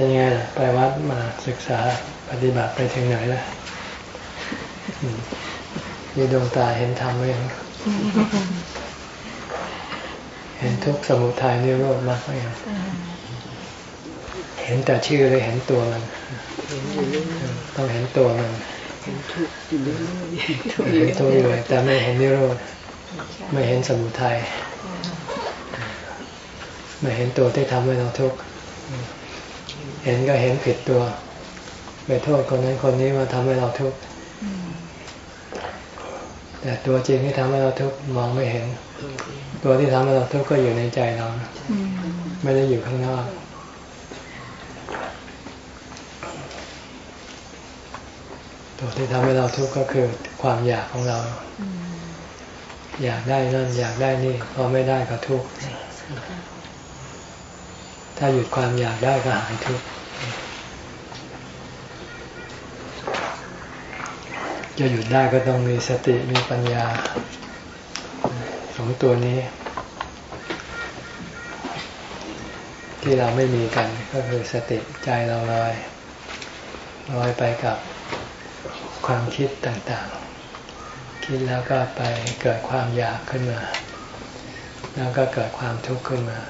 เป็นไงล่ะไปวัดมาศึกษาปฏิบัติไปถึงไหนแล้วมีดวงตาเห็นธรรมไหมเห็นทุกสมุทัยนิโรธมากไหมเห็นแต่ชื่อเลยเห็นตัวมัน ต้องเห็นตัวมันเห็นทุกอยู่เรื่อยเห็นทุกอยู่แต่ไม่เห็นนิโรธไม่เห็นสมุทัยไม่เห็นตัวที่ทำให้เราทุกข์ เห็นก็เห็นผิดตัว ไปโทษคนนั้นคนนี้มาทำให้เราทุกข์แต่ตัวจริงที่ทำให้เราทุกข์มองไม่เห็น ตัวที่ทำให้เราทุกข์ก็อยู่ในใจเราไม่ได้อยู่ข้างนอกตัวที่ทำให้เราทุกข์ก็คือความอยากของเรา อยากได้นั่นอยากได้นี่พอไม่ได้ก็ทุกข์ ถ้าหยุดความอยากได้ก็หายทุกข์จะหยุดได้ก็ต้องมีสติมีปัญญาสองตัวนี้ ที่เราไม่มีกันก็คือสติใจเราลอยลอยไปกับความคิดต่างๆ คิดแล้วก็ไปเกิดความอยากขึ้นมา แล้วก็เกิดความทุกข์ขึ้นมา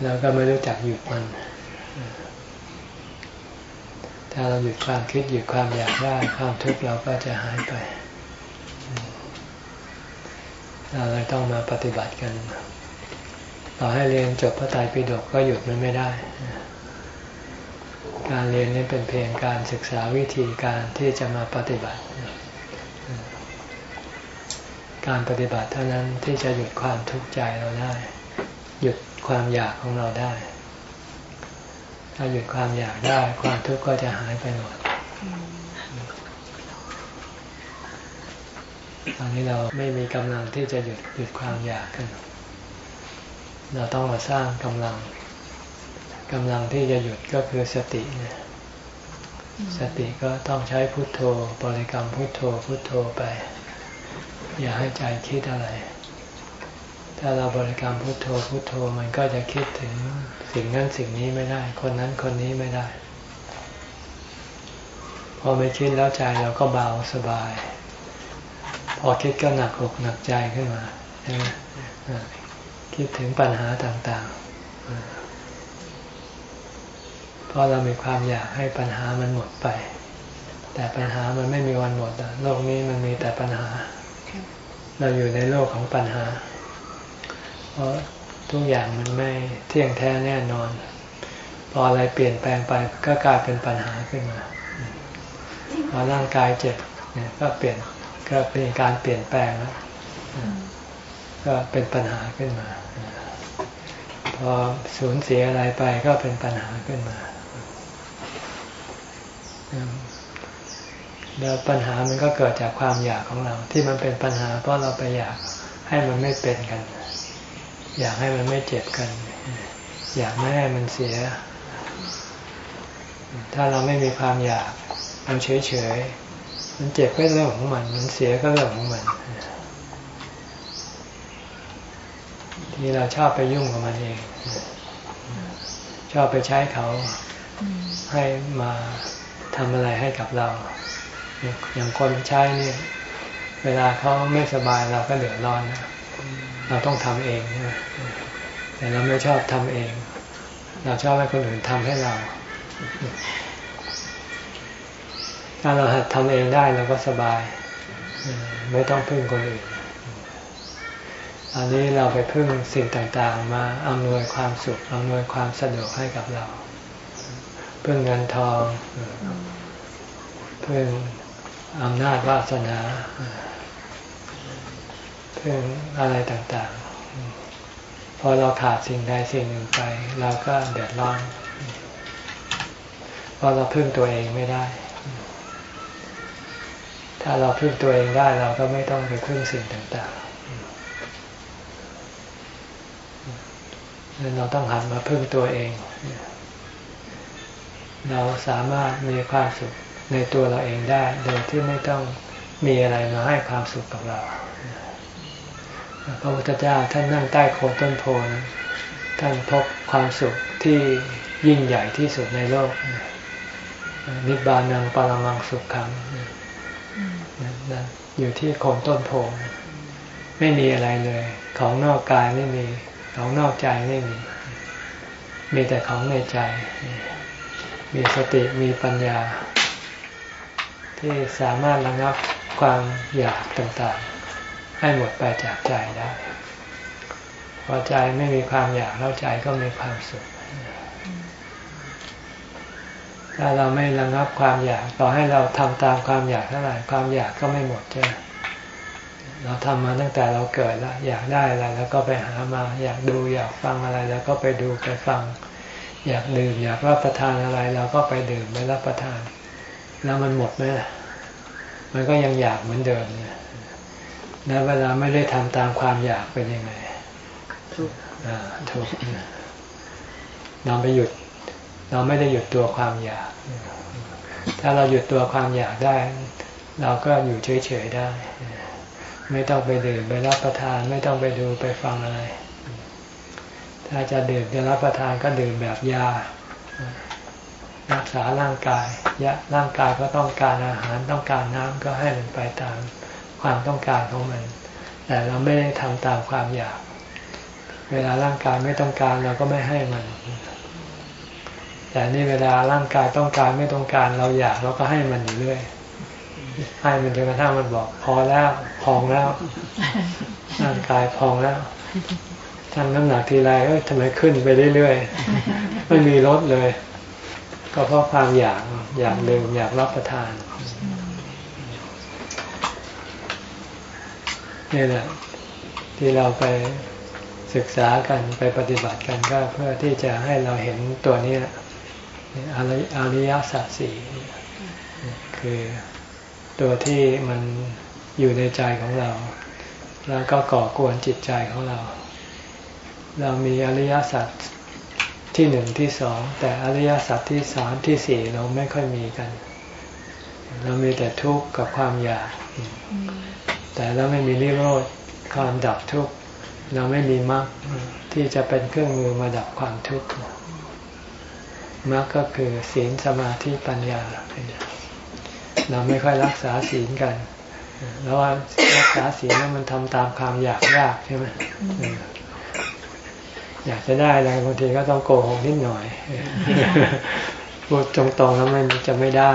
แล้วก็ไม่รู้จักหยุดมัน ถ้าเราหยุดความคิดหยุดความอยากได้ความทุกข์เราก็จะหายไป เราเลยต้องมาปฏิบัติกัน ต่อให้เรียนจบพระไตรปิฎกก็หยุดมันไม่ได้ การเรียนนี่เป็นเพียงการศึกษาวิธีการที่จะมาปฏิบัติ การปฏิบัติเท่านั้นที่จะหยุดความทุกข์ใจเราได้หยุด ความอยากของเราได้ ถ้าหยุดความอยากได้ ความทุกข์ก็จะหายไปหมดตอนนี้เราไม่มีกำลังที่จะหยุดหยุดความอยากกัน เราต้องมาสร้างกำลังกำลังที่จะหยุดก็คือสติเนี่ยสติก็ต้องใช้พุทโธบริกรรมพุทโธพุทโธไป อย่าให้ใจคิดอะไร ถ้าเราบริกรรมพุทโธพุทโธมันก็จะคิดถึงสิ่งนั้นสิ่งนี้ไม่ได้ คนนั้นคนนี้ไม่ได้ พอไม่คิดแล้วใจเราก็เบาสบาย พอคิดก็หนักอกหนักใจขึ้นมาใช่ไหมคิดถึงปัญหาต่างๆ เพราะเรามีความอยากให้ปัญหามันหมดไป แต่ปัญหามันไม่มีวันหมดโลกนี้มันมีแต่ปัญหา เราอยู่ในโลกของปัญหา เพราะทุกอย่างมันไม่เที่ยงแท้แน่นอน พออะไรเปลี่ยนแปลงไปก็กลายเป็นปัญหาขึ้นมา พอร่างกายเจ็บเนี่ยก็เปลี่ยนก็เป็นการเปลี่ยนแปลงแล้วก็เป็นปัญหาขึ้นมา พอสูญเสียอะไรไปก็เป็นปัญหาขึ้นมา แล้วปัญหามันก็เกิดจากความอยากของเรา ที่มันเป็นปัญหาเพราะเราไปอยากให้มันไม่เป็นกัน อยากให้มันไม่เจ็บกัน อยากไม่ให้มันเสีย ถ้าเราไม่มีความอยากเราเฉยเฉยมันเจ็บก็เรื่องของมัน มันเสียก็เรื่องของมันที่เราชอบไปยุ่งกับมันเอง ชอบไปใช้เขาให้มาทำอะไรให้กับเรา อย่างคนใช้เนี่ย เวลาเขาไม่สบายเราก็เดือดร้อนนะ เราต้องทำเองแต่เราไม่ชอบทำเอง เราชอบให้คนอื่นทำให้เรา ถ้าเราหัดทำเองได้เราก็สบาย ไม่ต้องพึ่งคนอื่นอันนี้เราไปพึ่งสิ่งต่างๆ มาอำนวยความสุขอำนวยความสะดวกให้กับเราพื่อเงินทองพื่ออำนาจวาสนา เพื่ออะไรต่างๆ พอเราขาดสิ่งใดสิ่งหนึ่งไป เราก็เดือดร้อนเพราะเราพึ่งตัวเองไม่ได้ ถ้าเราพึ่งตัวเองได้เราก็ไม่ต้องไปพึ่งสิ่งต่าง ๆ เราต้องหันมาพึ่งตัวเอง เราสามารถมีความสุขในตัวเราเองได้ โดยที่ไม่ต้องมีอะไรมาให้ความสุขกับเรา พระพุทธเจ้าท่านนั่งใต้โคนต้นโพนะท่านพบความสุขที่ยิ่งใหญ่ที่สุดในโลก นิบานังปรมังสุขขังอยู่ที่โคนต้นโพไม่มีอะไรเลย ของนอกกายไม่มี ของนอกใจไม่มี มีแต่ของในใจ มีสติมีปัญญา ที่สามารถระงับความอยากต่างๆ ให้หมดไปจากใจได้ พอใจไม่มีความอยากแล้วใจก็มีความสุข ถ้าเราไม่ระงับความอยากต่อให้เราทำตามความอยากเท่าไหร่ความอยากก็ไม่หมดใช่ไหมเราทำมาตั้งแต่เราเกิดแล้วอยากได้อะไรแล้วก็ไปหามา อยากดูอยากฟังอะไร แล้วก็ไปดูไปฟัง อยากดื่มอยากรับประทานอะไรเราก็ไปดื่มไปรับประทาน แล้วมันหมดไหมมันก็ยังอยากเหมือนเดิมเนี่ย แล้วเวลาไม่ได้ทำตามความอยากเป็นยังไงทุกทุกเราไปหยุด เราไม่ได้หยุดตัวความอยาก ถ้าเราหยุดตัวความอยากได้ เราก็อยู่เฉยๆได้ ไม่ต้องไปดื่มไปรับประทาน ไม่ต้องไปดูไปฟังอะไร ถ้าจะดื่มจะรับประทานก็ดื่มแบบยารักษาร่างกายยะร่างกายก็ต้องการอาหารต้องการน้ำก็ให้มันไปตาม ความต้องการของมัน แต่เราไม่ได้ทำตามความอยาก เวลาร่างกายไม่ต้องการเราก็ไม่ให้มัน แต่นี่เวลาร่างกายต้องการไม่ต้องการเราอยากเราก็ให้มันอยู่เรื่อย ให้มันจนกระทั่งมันบอก พอแล้วพองแล้ว ร่างกายพองแล้วทำน้ำหนักทีไรเอ้ยทำไมขึ้นไปเรื่อยๆ ไม่มีลดเลย ก็เพราะความอยากอยากดื่มอยากรับประทาน นี่แหละที่เราไปศึกษากันไปปฏิบัติกันก็เพื่อที่จะให้เราเห็นตัวนี้อริยสัจสี่คือตัวที่มันอยู่ในใจของเรา แล้วก็ก่อกวนจิตใจของเรา เรามีอริยสัจที่หนึ่งที่สองแต่อริยสัจที่สามที่สี่เราไม่ค่อยมีกัน เรามีแต่ทุกข์กับความอยาก แต่เราไม่มีนิโรธความดับทุกข์เราไม่มีมรรคที่จะเป็นเครื่องมือมาดับความทุกข์มรรคก็คือศีลสมาธิปัญญา เราไม่ค่อยรักษาศีลกัน แล้วว่ารักษาศีลมันทำตามความอยากยากใช่ไหมอยากจะได้อะไรบางทีก็ต้องโกหกนิดหน่อยพูดตรงๆแล้วมันจะไม่ได้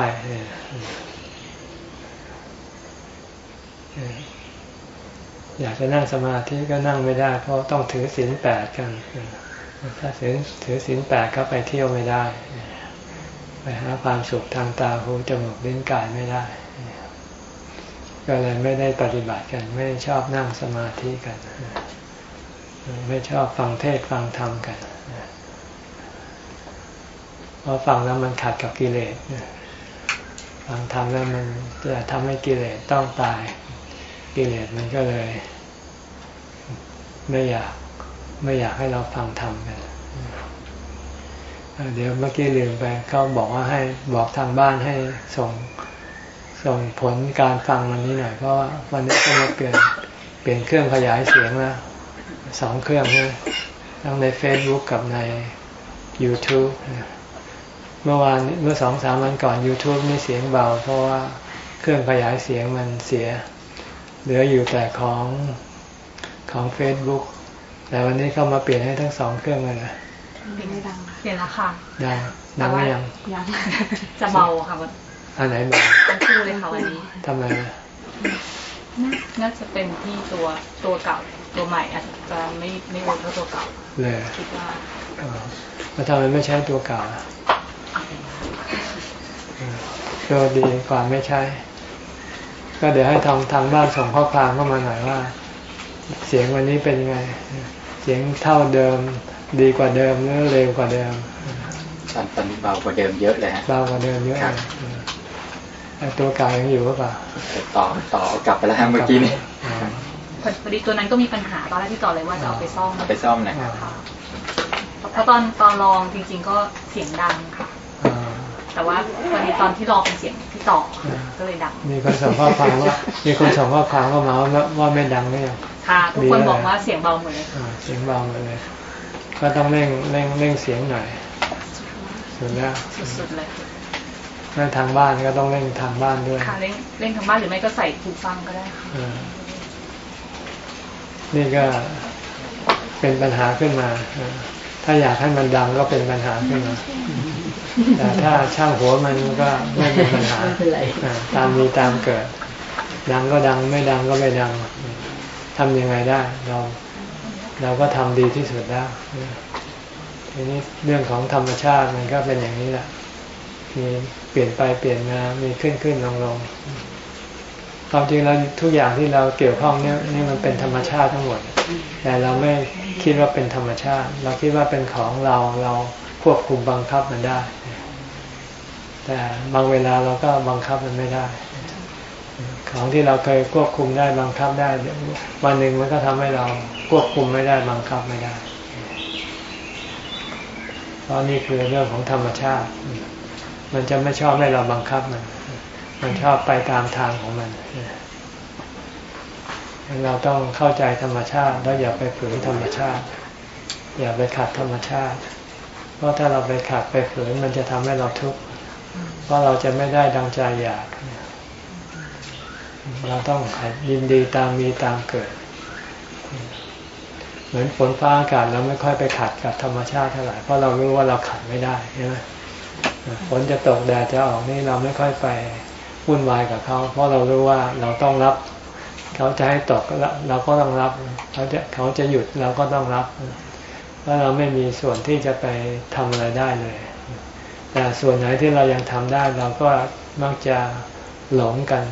อยากจะนั่งสมาธิก็นั่งไม่ได้ เพราะต้องถือศีลแปดกัน ถ้าถือถือศีลแปดก็ไปเที่ยวไม่ได้ ไปหาความสุขทางตาหูจมูกลิ้นกายไม่ได้ ก็เลยไม่ได้ปฏิบัติกัน ไม่ชอบนั่งสมาธิกัน ไม่ชอบฟังเทศฟังธรรมกันเพราะฟังแล้วมันขัดกับกิเลสฟังธรรมแล้วมันจะทำให้กิเลสต้องตาย กิเลสมันก็เลย ไม่อยากไม่อยากให้เราฟังธรรมกันเดี๋ยวเมื่อกี้ลืมไปเขาบอกว่าให้บอกทางบ้านให้ส่งส่งผลการฟังวันนี้หน่อยเพราะว่าวันนี้ก็มาเปลี่ยนเปลี่ยนเครื่องขยายเสียงแล้วสองเครื่องนะทั้งใน Facebook กับใน YouTube เมื่อวานเมื่อสองสามวันก่อน YouTube นี่เสียงเบา เพราะว่าเครื่องขยายเสียงมันเสีย เหลืออยู่แต่ของของ Facebook แต่วันนี้เข้ามาเปลี่ยนให้ทั้งสองเครื่องเลยนะไม่ดังเปลี่ยนแล้วค่ะดังดังไม่ยังยังจะเบาค่ะวันอันไหนเบาทั้งคู่เลยค่ะวันนี้ทำไมนะน่าจะเป็นที่ตัวตัวเก่าตัวใหม่อาจจะไม่ไม่ work เท่าตัวเก่าเลยคิดว่าแล้วทำไมไม่ใช้ตัวเก่าก็ดีกว่าไม่ใช่ ก็เดี๋ยวให้ทางทางบ้านส่งข้อความเข้ามาหน่อยว่า เสียงวันนี้เป็นยังไง เสียงเท่าเดิมดีกว่าเดิมหรือเร็วกว่าเดิมตอนตอนนี้เบากว่าเดิมเยอะเลยฮะเบากว่าเดิมเยอะไอตัวกายยังอยู่หรือเปล่าต่อต่อกลับไปแล้วเมื่อกี้นี้พอดีตัวนั้นก็มีปัญหาตอนแรกที่ต่อเลยว่าจะเอาไปซ่อมไปซ่อมนะเพราะตอนตอนลองจริง ๆ ก็เสียงดังค่ะ แต่ว่าตอนนี้ตอนที่ลองเป็นเสียงที่ต่อก็เลยดัง มีคนส่งข้อความว่า มีคนส่งข้อความเข้ามาว่าไม่ดังไม่ยังค่ะทุกคนบอกว่าเสียงเบาหมดเลยเสียงเบาหมดเลย ก็ต้องเร่งเร่งเร่งเสียงหน่อยสุดแล้วสุดๆเลยนั่นทางบ้านก็ต้องเร่งทางบ้านด้วยค่ะเร่งเร่งทางบ้านหรือไม่ก็ใส่หูฟังก็ได้ค่ะนี่ก็เป็นปัญหาขึ้นมา ถ้าอยากให้มันดังก็เป็นปัญหาขึ้นมา แต่ถ้าช่างหัวมันก็ไม่เป็นปัญหาตามมีตามเกิด ดังก็ดังไม่ดังก็ไม่ดังทำยังไงได้ เราเราก็ทำดีที่สุดแล้วทีนี้เรื่องของธรรมชาติมันก็เป็นอย่างนี้แหละมีเปลี่ยนไปเปลี่ยนมามีขึ้นขึ้นลงลงความจริงแล้วทุกอย่างที่เราเกี่ยวข้องเนี่ยนี่มันเป็นธรรมชาติทั้งหมด แต่เราไม่คิดว่าเป็นธรรมชาติ เราคิดว่าเป็นของเราเราควบคุมบังคับมันได้ แต่บางเวลาเราก็บังคับมันไม่ได้ ของที่เราเคยควบคุมได้บังคับได้ วันหนึ่งมันก็ทำให้เราควบคุมไม่ได้บังคับไม่ได้เพราะนี่คือเรื่องของธรรมชาติ มันจะไม่ชอบให้เราบังคับมัน มันชอบไปตามทางของมันเราต้องเข้าใจธรรมชาติ แล้วอย่าไปฝืนธรรมชาติ อย่าไปขัดธรรมชาติ เพราะถ้าเราไปขัดไปฝืนมันจะทำให้เราทุกข์ เพราะเราจะไม่ได้ดังใจอยาก เราต้องยินดีตามมีตามเกิด เหมือนฝนฟ้าอากาศเราไม่ค่อยไปขัดกับธรรมชาติเท่าไหร่เพราะเรารู้ว่าเราขัดไม่ได้ใช่ไหมฝนจะตกแดดจะออกนี่เราไม่ค่อยไปวุ่นวายกับเขา เพราะเรารู้ว่าเราต้องรับ เขาจะให้ตกเราก็ต้องรับ เขาจะเขาจะหยุดเราก็ต้องรับ เพราะเราไม่มีส่วนที่จะไปทำอะไรได้เลย แต่ส่วนไหนที่เรายังทำได้ เราก็มักจะหลงกัน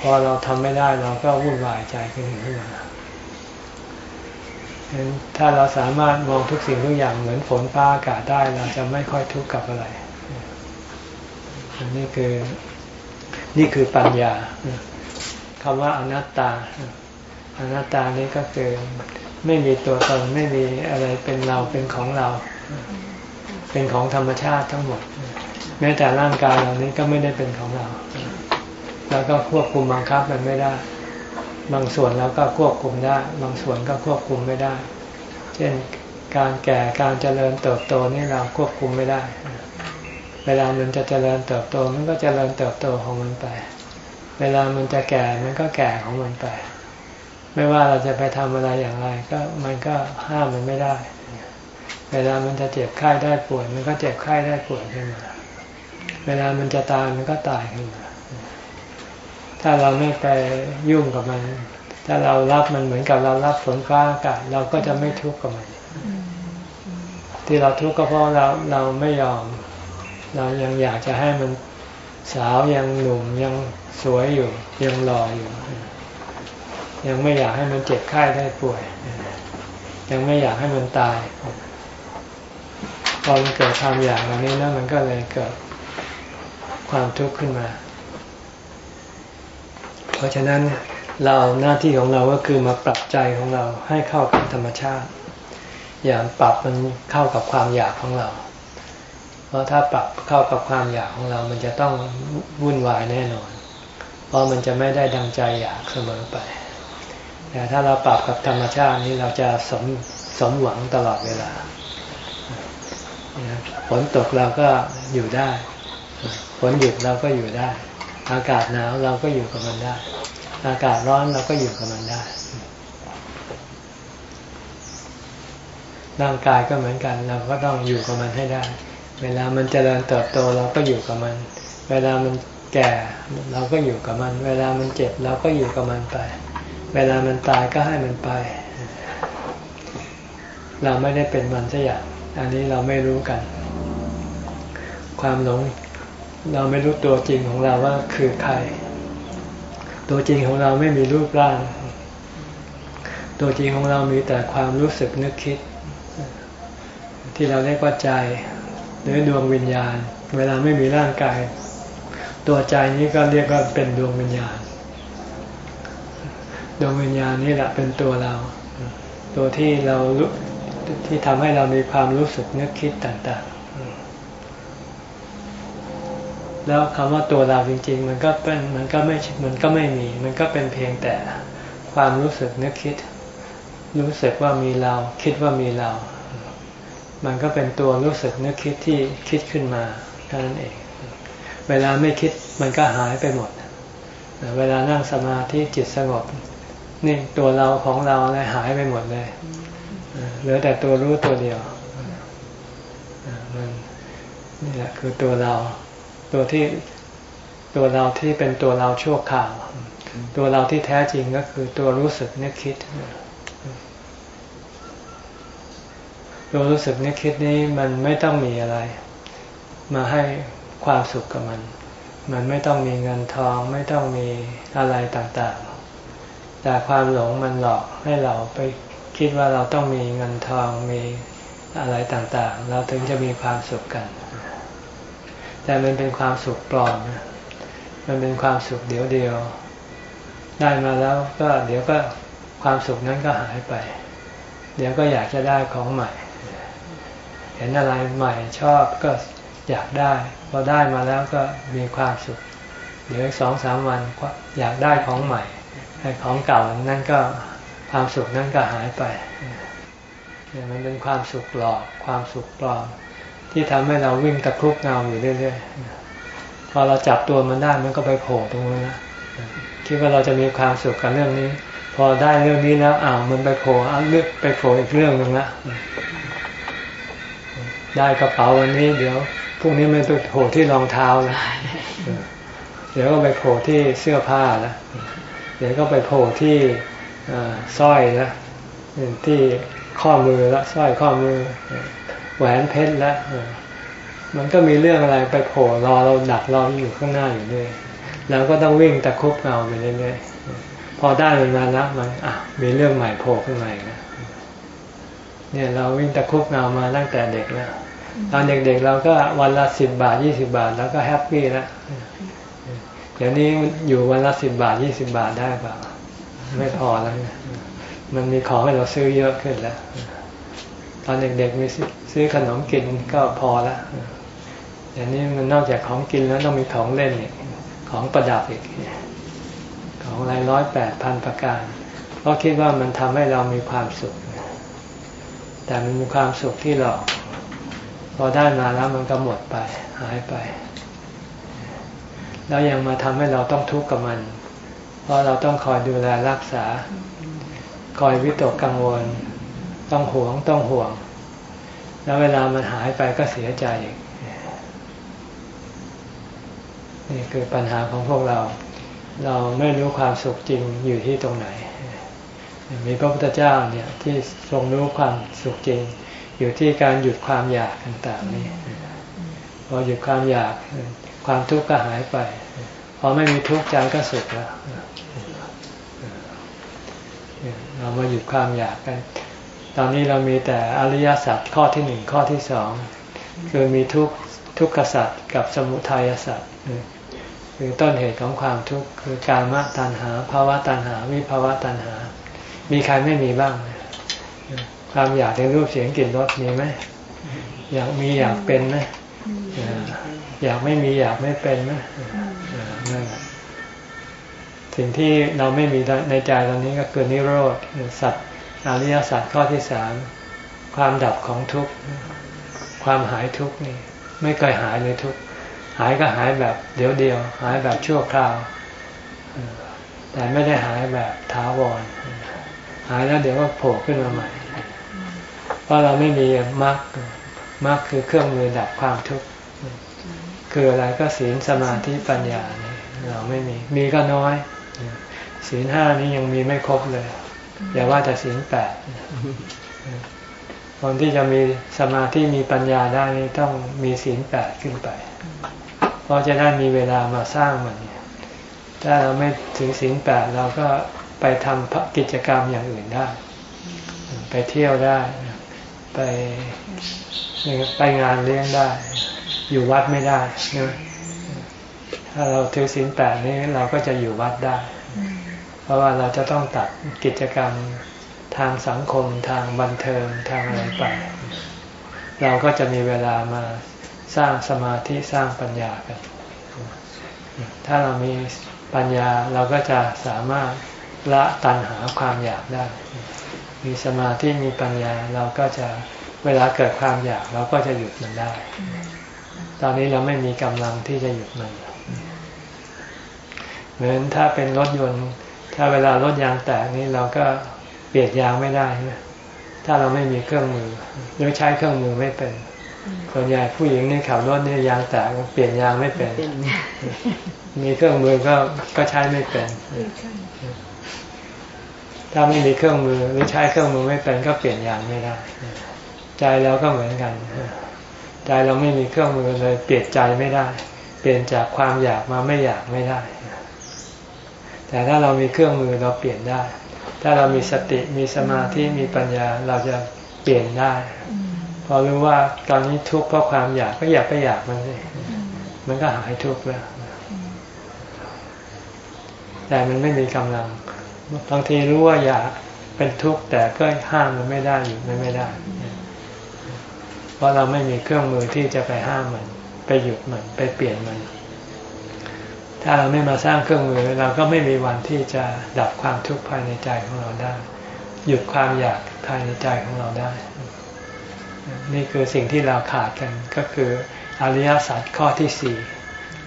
พอเราทำไม่ได้เราก็วุ่นวายใจขึ้นมาถ้าเราสามารถมองทุกสิ่งทุกอย่างเหมือนฝนฟ้าอากาศได้ เราจะไม่ค่อยทุกข์กับอะไรอันนี้คือนี่คือปัญญาคำว่าอนัตตา อนัตตานี้ก็คือไม่มีตัวตนไม่มีอะไรเป็นเราเป็นของเรา เป็นของธรรมชาติทั้งหมด แม้แต่ร่างกายเรานี้ก็ไม่ได้เป็นของเรา แล้วก็ควบคุมบังคับมันไม่ได้ บางส่วนเราก็ควบคุมได้ บางส่วนก็ควบคุมไม่ได้ เช่นการแก่การเจริญเติบโตนี่เราควบคุมไม่ได้ เวลามันจะเจริญเติบโตมันก็เจริญเติบโตของมันไป เวลามันจะแก่มันก็แก่ของมันไป ไม่ว่าเราจะไปทำอะไรอย่างไร ก็มันก็ห้ามมันไม่ได้ เวลามันจะเจ็บไข้ได้ป่วย มันก็เจ็บไข้ได้ป่วยขึ้นมา เวลามันจะตายมันก็ตายขึ้นมา ถ้าเราไม่ไปยุ่งกับมัน ถ้าเรารับมันเหมือนกับเรารับฝนฟ้าอากาศเราก็จะไม่ทุกข์กับมัน ที่เราทุกข์ก็เพราะเราเราไม่ยอม เรายังอยากจะให้มันสาวยังหนุ่มยังสวยอยู่ยังหล่ออยู่ ยังไม่อยากให้มันเจ็บไข้ได้ป่วย ยังไม่อยากให้มันตาย อมันเกิดความอยากเหล่านี้นะมันก็เลยเกิดความทุกข์ขึ้นมา เพราะฉะนั้นเราหน้าที่ของเราก็คือมาปรับใจของเราให้เข้ากับธรรมชาติ อย่าปรับมันเข้ากับความอยากของเรา เพราะถ้าปรับเข้ากับความอยากของเรา มันจะต้องวุ่นวายแน่นอน เพราะมันจะไม่ได้ดังใจอยากเสมอไป แต่ถ้าเราปรับกับธรรมชาตินี้เราจะสมสมหวังตลอดเวลา ฝนตกเราก็อยู่ได้ฝนหยุดเราก็อยู่ได้ อากาศหนาวเราก็อยู่กับมันได้ อากาศร้อนเราก็อยู่กับมันได้ร่างกายก็เหมือนกัน เราก็ต้องอยู่กับมันให้ได้ เวลามันเจริญเติบโตเราก็อยู่กับมัน เวลามันแก่เราก็อยู่กับมัน เวลามันเจ็บเราก็อยู่กับมันไป เวลามันตายก็ให้มันไป เราไม่ได้เป็นมันสักอย่าง อันนี้เราไม่รู้กัน ความหลงเราไม่รู้ตัวจริงของเราว่าคือใคร ตัวจริงของเราไม่มีรูปร่าง ตัวจริงของเรามีแต่ความรู้สึกนึกคิด ที่เราเรียกว่าใจหรือดวงวิญญาณ เวลาไม่มีร่างกาย ตัวใจนี้ก็เรียกว่าเป็นดวงวิญญาณ ดวงวิญญาณนี่แหละเป็นตัวเรา ตัวที่เรา ที่ทำให้เรามีความรู้สึกนึกคิดต่างๆ แล้วคำว่าตัวเราจริง ๆ มันก็เป็นมันก็ไม่มันก็ไม่มี มันก็เป็นเพียงแต่ความรู้สึกนึกคิด รู้สึกว่ามีเรา คิดว่ามีเรา มันก็เป็นตัวรู้สึกนึกคิดที่คิดขึ้นมาเท่านั้นเอง เวลาไม่คิดมันก็หายไปหมด เวลานั่งสมาธิจิตสงบนี่ตัวเราของเราเลยหายไปหมดเลย เหลือแต่ตัวรู้ตัวเดียวมันนี่แหละคือตัวเรา ตัวที่ตัวเราที่เป็นตัวเราชั่วคราว ตัวเราที่แท้จริงก็คือตัวรู้สึกนึกคิด ตัวรู้สึกนึกคิดนี้มันไม่ต้องมีอะไร มาให้ความสุขกับมัน มันไม่ต้องมีเงินทอง ไม่ต้องมีอะไรต่างๆ แต่ความหลงมันหลอกให้เราไป คิดว่าเราต้องมีเงินทองมีอะไรต่างๆ เราถึงจะมีความสุขกัน แต่มันเป็นความสุขปลอม มันเป็นความสุขเดียวเดียว ได้มาแล้วก็เดี๋ยวก็ความสุขนั้นก็หายไป เดี๋ยวก็อยากจะได้ของใหม่ เห็นอะไรใหม่ชอบก็อยากได้ พอได้มาแล้วก็มีความสุข เดี๋ยวสองสามวันอยากได้ของใหม่ของเก่านั่นก็ ความสุขนั่นก็หายไปมันเป็นความสุขหลอกความสุขปลอมที่ทำให้เราวิ่งตะครุบเงาอยู่เรื่อยๆพอเราจับตัวมันได้มันก็ไปโผล่ตรงนู้นนะคิดว่าเราจะมีความสุขกับเรื่องนี้ พอได้เรื่องนี้แล้วอ้าวมันไปโผล่อาเลือกไปโผล่อีกเรื่องหนึ่งละได้กระเป๋าวันนี้ เดี๋ยวพรุ่งนี้มันไปโผล่ที่รองเท้าแล้วเดี๋ยวก็ไปโผล่ที่เสื้อผ้าแล้วเดี๋ยวก็ไปโผล่ที่ สร้อยล้วที่ข้อมือละสร้อยข้อมือ แหวนเพชรล้วมันก็มีเรื่องอะไรไปโผล่รอเราดักรออยู่ข้างหน้าอยู่ด้วยแล้วก็ต้องวิ่งตะคุบเงาไปเรื่อยๆพอได้มันมาแล้วมันอะมีเรื่องใหม่โผล่ขึ้นมาอีกนะเนี่ยเราวิ่งตะคุบเงามาตั้งแต่เด็กแล้วตอนเด็กๆเราก็วันละสิบบาทยี่สิบาทแล้วก็แฮปปี้แล้วเดี๋ยวนี้อยู่วันละสิบบาทยี่สิบาทได้เปล่า ไม่พอแล้วมันมีของให้เราซื้อเยอะขึ้นแล้ว ตอนเด็กๆมีซื้อขนมกินก็พอแล้วเดี๋ยวนี้มันนอกจากของกินแล้วต้องมีของเล่นอีกของประดับอีก ของอะไรร้อยแปดพันประการเพราะคิดว่ามันทำให้เรามีความสุข แต่มันมีความสุขที่หลอกพอได้มาแล้วมันก็หมดไปหายไป แล้วยังมาทำให้เราต้องทุกข์กับมัน เพราะเราต้องคอยดูแลรักษา คอยวิตกกังวล ต้องห่วงต้องห่วง แล้วเวลามันหายไปก็เสียใจอีกนี่คือปัญหาของพวกเรา เราไม่รู้ความสุขจริงอยู่ที่ตรงไหน มีพระพุทธเจ้าเนี่ยที่ทรงรู้ความสุขจริง อยู่ที่การหยุดความอยากต่างๆนี่พอหยุดความอยากความทุกข์ก็หายไป พอไม่มีทุกข์ใจก็สุขแล้ว เรามาหยุดความอยากกัน ตอนนี้เรามีแต่อริยสัจข้อที่หนึ่งข้อที่สองคือมีทุกทุกขสัจกับสมุทัยสัจคือต้นเหตุของความทุกข์คือการมตัณหาภาวะตัณหา วิภาวะตัณหา มีใครไม่มีบ้าง ความอยากในรูปเสียงกลิ่นรสมีไหมอยากมีอยากเป็นไหมอยากไม่มีอยากไม่เป็นไหมนั่น สิ่งที่เราไม่มีในใจตอนนี้ก็คือนิโรธสัตว์อริยสัจข้อที่สามความดับของทุกข์ความหายทุกข์นี่ ไม่เคยหายเลยทุกข์หายก็หายแบบเดียวเดียว หายแบบชั่วคราว แต่ไม่ได้หายแบบท้าวร หายแล้วเดี๋ยวก็โผล่ขึ้นมาใหม่ เพราะเราไม่มีมรรคมรรคคือเครื่องมือดับความทุกข์คืออะไรก็ศีลสมาธิปัญญานี่เราไม่มี มีก็น้อย ศีลห้านี้ยังมีไม่ครบเลยอย่าว่าแต่ศีลแปดคนที่จะมีสมาธิมีปัญญาได้นี่ต้องมีศีลแปดขึ้นไป เพราะจะได้มีเวลามาสร้างมันถ้าเราไม่ถึงศีลแปดเราก็ไปทำกิจกรรมอย่างอื่นได้ ไปเที่ยวได้ ไปไปงานเลี้ยงได้ อยู่วัดไม่ได้ ถ้าเราถือศีลแปดนี้เราก็จะอยู่วัดได้ เพราะว่าเราจะต้องตัดกิจกรรมทางสังคมทางบันเทิงทางอะไรไป เราก็จะมีเวลามาสร้างสมาธิสร้างปัญญากัน ถ้าเรามีปัญญาเราก็จะสามารถละตัณหาความอยากได้ มีสมาธิมีปัญญาเราก็จะเวลาเกิดความอยากเราก็จะหยุดมันได้ ตอนนี้เราไม่มีกำลังที่จะหยุดมัน หมือนถ้าเป็นรถยนต์ ถ้าเวลารถยางแตกนี่เราก็เปลี่ยนยางไม่ได้ใช่ไหมถ้าเราไม่มีเครื่องมือหรือใช้เครื่องมือไม่เป็นส่วนใหญ่ผู้หญิงนี่ขับรถนี่ยางแตกเปลี่ยนยางไม่เป็น มีเครื่องมือก็ก็ใช้ไม่เป็น ถ้าไม่มีเครื่องมือหรือใช้เครื่องมือไม่เป็นก็เปลี่ยนยางไม่ได้ ใจเราก็เหมือนกัน ใจเราไม่มีเครื่องมือเลยเปลี่ยนใจไม่ได้ เปลี่ยนจากความอยากมาไม่อยากไม่ได้ แต่ถ้าเรามีเครื่องมือเราเปลี่ยนได้ ถ้าเรามีสติมีสมาธิมีปัญญาเราจะเปลี่ยนได้พอรู้ว่าตอนนี้ทุกข์เพราะความอยากก็อยากไปอยากมันสิมันก็หายทุกข์แล้วแต่มันไม่มีกำลังบางทีรู้ว่าอยากเป็นทุกข์แต่ก็ห้ามมันไม่ได้อยู่ไม่ไม่ได้ เพราะเราไม่มีเครื่องมือที่จะไปห้ามมัน ไปหยุดมันไปเปลี่ยนมัน ถ้าเราไม่มาสร้างเครื่องมือเราก็ไม่มีวันที่จะดับความทุกข์ภายในใจของเราได้ หยุดความอยากภายในใจของเราได้ นี่คือสิ่งที่เราขาดกันก็คืออริยสัจข้อที่สี่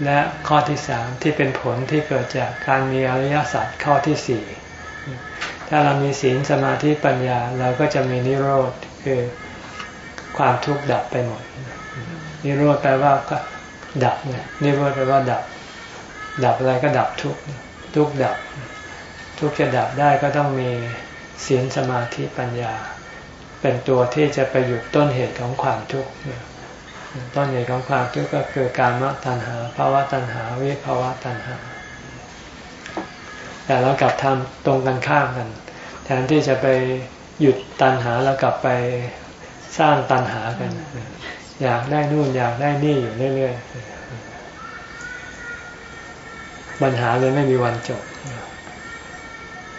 และข้อที่สามที่เป็นผลที่เกิดจากการมีอริยสัจข้อที่สี่ถ้าเรามีศีลสมาธิปัญญาเราก็จะมีนิโรธคือความทุกข์ดับไปหมด นิโรธแปลว่าก็ดับเนี่ยนิโรธแปลว่าดับ ดับอะไรก็ดับทุกทุกดับ ทุกจะดับได้ก็ต้องมีศีลสมาธิปัญญา เป็นตัวที่จะไปหยุดต้นเหตุของความทุกข์ต้นเหตุของความทุกข์ก็คือการมตัณหาภาวะตัณหาวิภาวะตัณหา แต่เรากลับทำตรงกันข้ามกัน แทนที่จะไปหยุดตัณหาแล้วกลับไปสร้างตัณหากัน อยากได้นู่นอยากได้นี่อยู่เรื่อยๆ ปัญหาเลยไม่มีวันจบ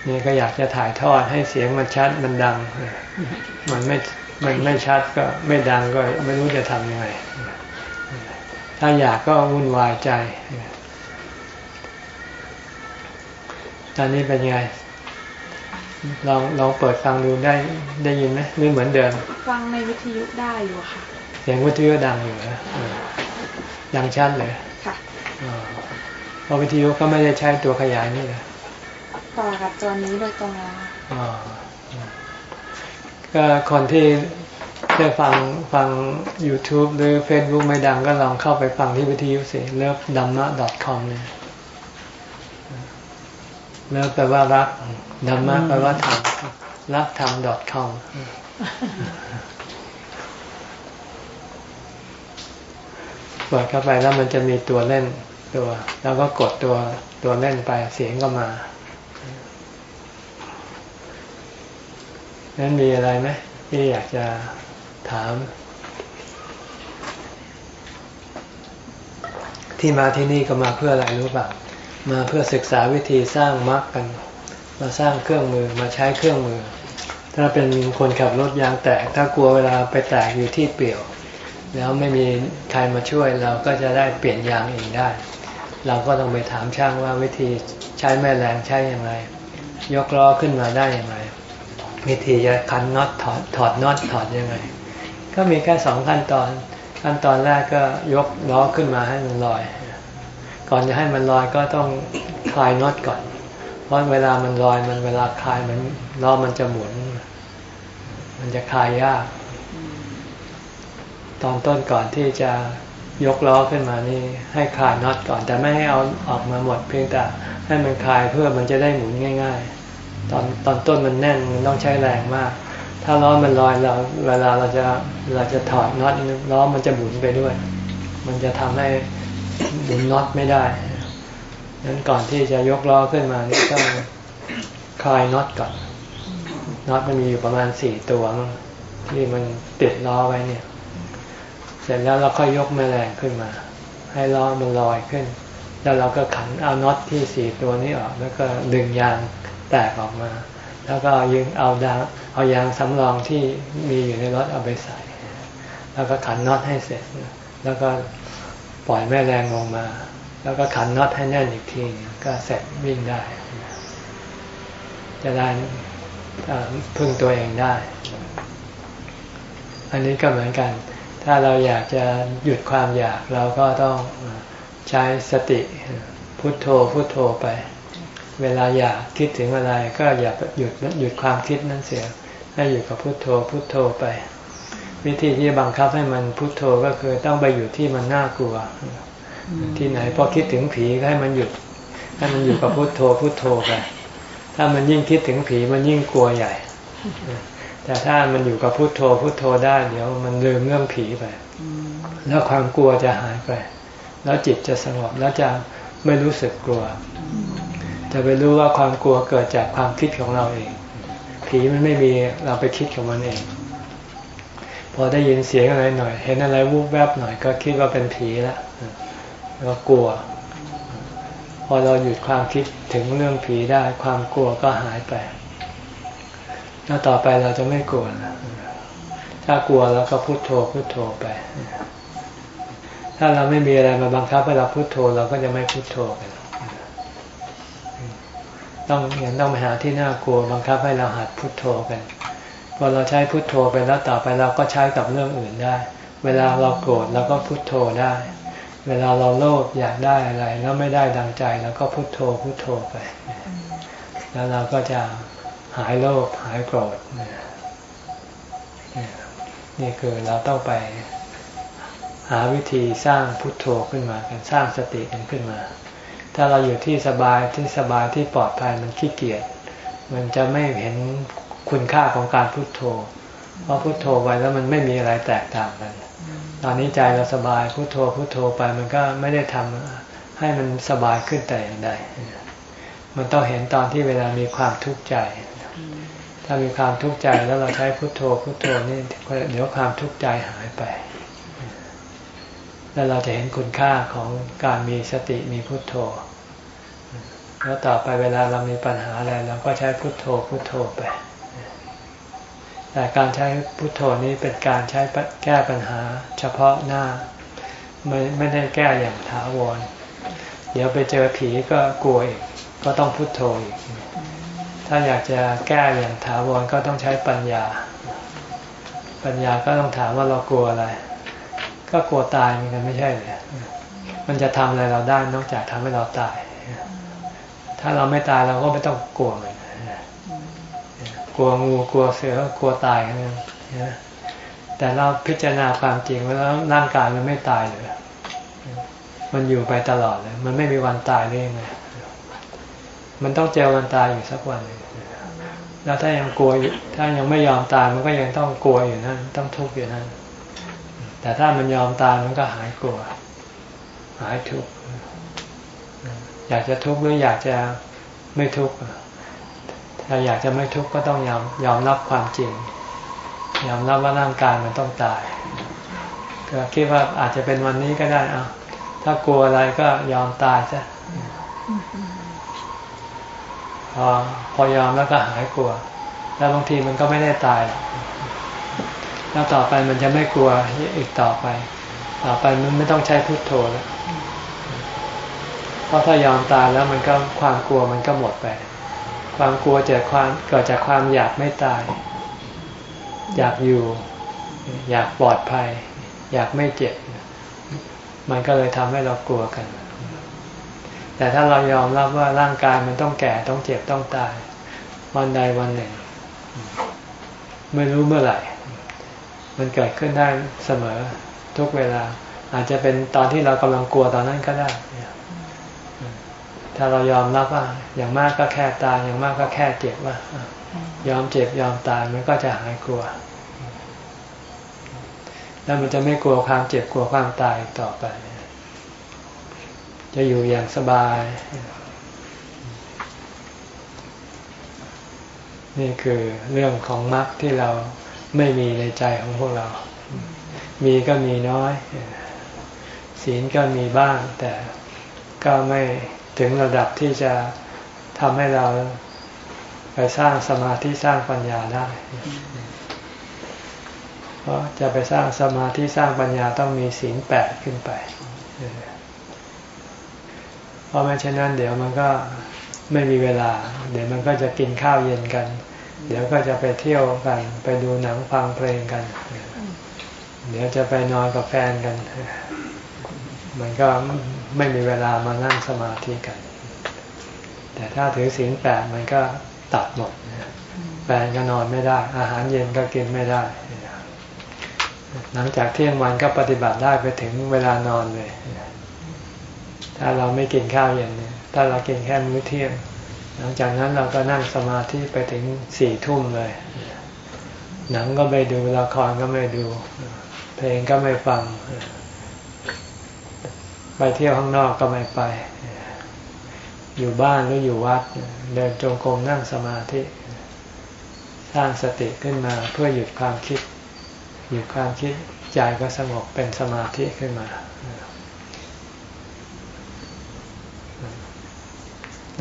นี่ก็อยากจะถ่ายทอดให้เสียงมันชัดมันดัง มันไม่ มันไม่ชัดก็ไม่ดังก็ไม่รู้จะทำยังไง ถ้าอยากก็วุ่นวายใจ ตอนนี้เป็นไง ลองลองเปิดฟังดูได้ได้ยินไหมหรือเหมือนเดิม ฟังในวิทยุได้อยู่ค่ะ เสียงวิทยุดังอยู่นะดังชัดเลย ค่ะเพราะวิทยุก็ไม่ได้ใช้ตัวขยายนี่เลยต่อกับตัวนี้โดยตรงแล้วก็คนที่ได้ฟังฟัง YouTube หรือ Facebook ไม่ดังก็ลองเข้าไปฟังที่วิทยุสิเลิฟดัมมะ .com เลยเลิฟแปลว่ารักดัมมะแปลว่าธรรมรักธรรม .com เปิดเข้าไปแล้วมันจะมีตัวเล่น ตัว แล้วก็กดตัวตัวเล่นไปเสียงก็มานั้นมีอะไรไหมที่อยากจะถาม ที่มาที่นี่ก็มาเพื่ออะไรรู้ป่ะมาเพื่อศึกษาวิธีสร้างมรรคกัน มาสร้างเครื่องมือมาใช้เครื่องมือ ถ้าเป็นคนขับรถยางแตก ถ้ากลัวเวลาไปแตกอยู่ที่เปี่ยว แล้วไม่มีใครมาช่วยเราก็จะได้เปลี่ยนยางเองได้ เราก็ต้องไปถามช่างว่าวิธีใช้แม่แรงใช้อย่างไร ยกล้อขึ้นมาได้อย่างไร วิธีจะคันน็อตถอดถอดน็อตถอดยังไง ก็มีแค่สองขั้นตอน ขั้นตอนแรกก็ยกล้อขึ้นมาให้มันลอย ก่อนจะให้มันลอยก็ต้องคลายน็อตก่อน เพราะเวลามันลอยมันเวลาคลายมันล้อมันจะหมุน มันจะคลายยาก ตอนต้นก่อนที่จะ ยกล้อขึ้นมานี่ให้คลายน็อตก่อน แต่ไม่ให้เอาออกมาหมดเพียงแต่ให้มันคลายเพื่อมันจะได้หมุนง่าย ๆ ตอนตอนต้นมันแน่นมันต้องใช้แรงมาก ถ้าล้อมันลอยเราเวลาเราจะเราจะถอดน็อตล้อมันจะหมุนไปด้วย มันจะทำให้หมุนน็อตไม่ได้นั้นก่อนที่จะยกล้อขึ้นมานี่ต้องคลายน็อตก่อนน็อตมันมีอยู่ประมาณสี่ตัวที่มันติดล้อไว้เนี่ย เสร็จแล้วเราค่อยยกแม่แรงขึ้นมา ให้ล้อมันลอยขึ้น แล้วเราก็ขันเอาน็อตที่สี่ตัวนี้ออก แล้วก็ดึงยางแตกออกมา แล้วก็ยึงเอาดาเอายางสำรองที่มีอยู่ในรถเอาไปใส่ แล้วก็ขันน็อตให้เสร็จ แล้วก็ปล่อยแม่แรงลงมา แล้วก็ขันน็อตให้แน่นอีกทีก็เสร็จวิ่งได้ จะได้พึ่งตัวเองได้ อันนี้ก็เหมือนกัน ถ้าเราอยากจะหยุดความอยากเราก็ต้องใช้สติพุทโธพุทโธไป เวลาอยากคิดถึงอะไรก็อย่าหยุดหยุดความคิดนั้นเสียให้อยู่กับพุทโธพุทโธไป วิธีที่บังคับให้มันพุทโธก็คือต้องไปอยู่ที่มันน่ากลัว ที่ไหนพอคิดถึงผีก็ให้มันหยุดให้มันอยู่กับพุทโธพุทโธไป ถ้ามันยิ่งคิดถึงผีมันยิ่งกลัวใหญ่ แต่ถ้ามันอยู่กับพุทโธพุทโธได้เดี๋ยวมันลืมเรื่องผีไป แล้วความกลัวจะหายไป แล้วจิตจะสงบแล้วจะไม่รู้สึกกลัว จะไปรู้ว่าความกลัวเกิดจากความคิดของเราเอง ผีมันไม่มีเราไปคิดของมันเอง พอได้ยินเสียงอะไรหน่อย เห็นอะไรวูบแวบหน่อยก็คิดว่าเป็นผีแล้วก็กลัว พอเราหยุดความคิดถึงเรื่องผีได้ความกลัวก็หายไป แล้วต่อไปเราจะไม่กลัวนะถ้ากลัวแล้วก็พุโทโธพุโทโธไป ถ้าเราไม่มีอะไรมาบังคับให้เราพุโทโธเราก็จะไม่พุโทโธกันต้องอย่างต้องไปหาที่น่ากลัวบังคับให้เราหัดพุโทโธกันพอเราใช้พุโทโธไปแล้วต่อไปเราก็ใช้กับเรื่องอื่นได้ เวลาเราโกรธเราก็พุโทโธได้ เวลาเราโลภอยากได้อะไร แล้วไม่ได้ดังใจเราก็พุโทโธพุโทโธไป แล้วเราก็จะ หายโลภหายโกรธนี่คือเราต้องไปหาวิธีสร้างพุทโธขึ้นมากันสร้างสติกันขึ้นมา ถ้าเราอยู่ที่สบายที่สบายที่ปลอดภัยมันขี้เกียจมันจะไม่เห็นคุณค่าของการพุทโธ เพราะพุทโธไปแล้วมันไม่มีอะไรแตกต่างกัน ตอนนี้ใจเราสบายพุทโธพุทโธไปมันก็ไม่ได้ทำให้มันสบายขึ้นแต่อย่างใดมันต้องเห็นตอนที่เวลามีความทุกข์ใจ ถ้ามีความทุกข์ใจแล้วเราใช้พุทโธพุทโธนี่เดี๋ยวความทุกข์ใจหายไป แล้วเราจะเห็นคุณค่าของการมีสติมีพุทโธ แล้วต่อไปเวลาเรามีปัญหาอะไรเราก็ใช้พุทโธพุทโธไปแต่การใช้พุทโธนี้เป็นการใช้แก้ปัญหา เฉพาะหน้า ไม่ไม่ได้แก้อย่างถาวร เดี๋ยวไปเจอผีก็กลัวอีกก็ต้องพุทโธอีก ถ้าอยากจะแก้อย่างถาวรก็ต้องใช้ปัญญา ปัญญาก็ต้องถามว่าเรากลัวอะไร ก็กลัวตายเหมือนกันไม่ใช่เลยมันจะทำอะไรเราได้นอกจากทำให้เราตาย ถ้าเราไม่ตายเราก็ไม่ต้องกลัวเลยกลัวงูกลัวเสือกลัวตายนะแต่เราพิจารณาความจริงแล้วร่างกายมันไม่ตายเลย มันอยู่ไปตลอดเลย มันไม่มีวันตายเลยไงมันต้องเจอวันตายอยู่สักวันหนึ่ง แล้วถ้ายังกลัวถ้ายังไม่ยอมตายมันก็ยังต้องกลัวอยู่นั่นต้องทุกข์อยู่นั่นแต่ถ้ามันยอมตายมันก็หายกลัว หายทุกข์อยากจะทุกข์หรืออยากจะไม่ทุกข์ถ้าอยากจะไม่ทุกข์ก็ต้องยอมยอมรับความจริง ยอมรับว่าร่างกายมันต้องตายก็คิดว่าอาจจะเป็นวันนี้ก็ได้เอาถ้ากลัวอะไรก็ยอมตายซะ พอพอยอมแล้วก็หายกลัว แล้วบางทีมันก็ไม่ได้ตาย แล้วต่อไปมันจะไม่กลัวอีกต่อไป ต่อไปมันไม่ต้องใช้พุทโธแล้วเพราะถ้ายอมตายแล้วมันก็ความกลัวมันก็หมดไป ความกลัวเกิดความเกิดจากความอยากไม่ตาย อยากอยู่ อยากปลอดภัย อยากไม่เจ็บ มันก็เลยทำให้เรากลัวกัน แต่ถ้าเรายอมรับว่าร่างกายมันต้องแก่ต้องเจ็บต้องตาย วันใดวันหนึ่ง ไม่รู้เมื่อไหร่ มันเกิดขึ้นได้เสมอทุกเวลา อาจจะเป็นตอนที่เรากำลังกลัวตอนนั้นก็ได้ ถ้าเรายอมรับว่า อย่างมากก็แค่ตายอย่างมากก็แค่เจ็บว่ายอมเจ็บยอมตายมันก็จะหายกลัว แล้วมันจะไม่กลัวความเจ็บกลัวความตายต่อไป จะอยู่อย่างสบาย นี่คือเรื่องของมรรคที่เราไม่มีในใจของพวกเรา มีก็มีน้อย ศีลก็มีบ้าง แต่ก็ไม่ถึงระดับที่จะทำให้เราไปสร้างสมาธิสร้างปัญญาได้ เพราะจะไปสร้างสมาธิสร้างปัญญาต้องมีศีลแปดขึ้นไป เพราะไม่เช่นนั้นเดี๋ยวมันก็ไม่มีเวลา เดี๋ยวมันก็จะกินข้าวเย็นกัน เดี๋ยวก็จะไปเที่ยวกัน ไปดูหนังฟังเพลงกัน เดี๋ยวจะไปนอนกับแฟนกัน มันก็ไม่มีเวลามานั่งสมาธิกัน แต่ถ้าถือศีลแปดมันก็ตัดหมดแฟนก็นอนไม่ได้ อาหารเย็นก็กินไม่ได้ หลังจากเที่ยงวันก็ปฏิบัติได้ไปถึงเวลานอนเลย ถ้าเราไม่กินข้าวเย็นถ้าเรากินแค่มื้อเที่ยง หลังจากนั้นเราก็นั่งสมาธิไปถึงสี่ทุ่มเลย หนังก็ไม่ดูละครก็ไม่ดู เพลงก็ไม่ฟัง ไปเที่ยวข้างนอกก็ไม่ไป อยู่บ้านหรืออยู่วัด เดินจงกรมนั่งสมาธิ สร้างสติขึ้นมาเพื่อหยุดความคิด หยุดความคิดใจก็สงบเป็นสมาธิขึ้นมา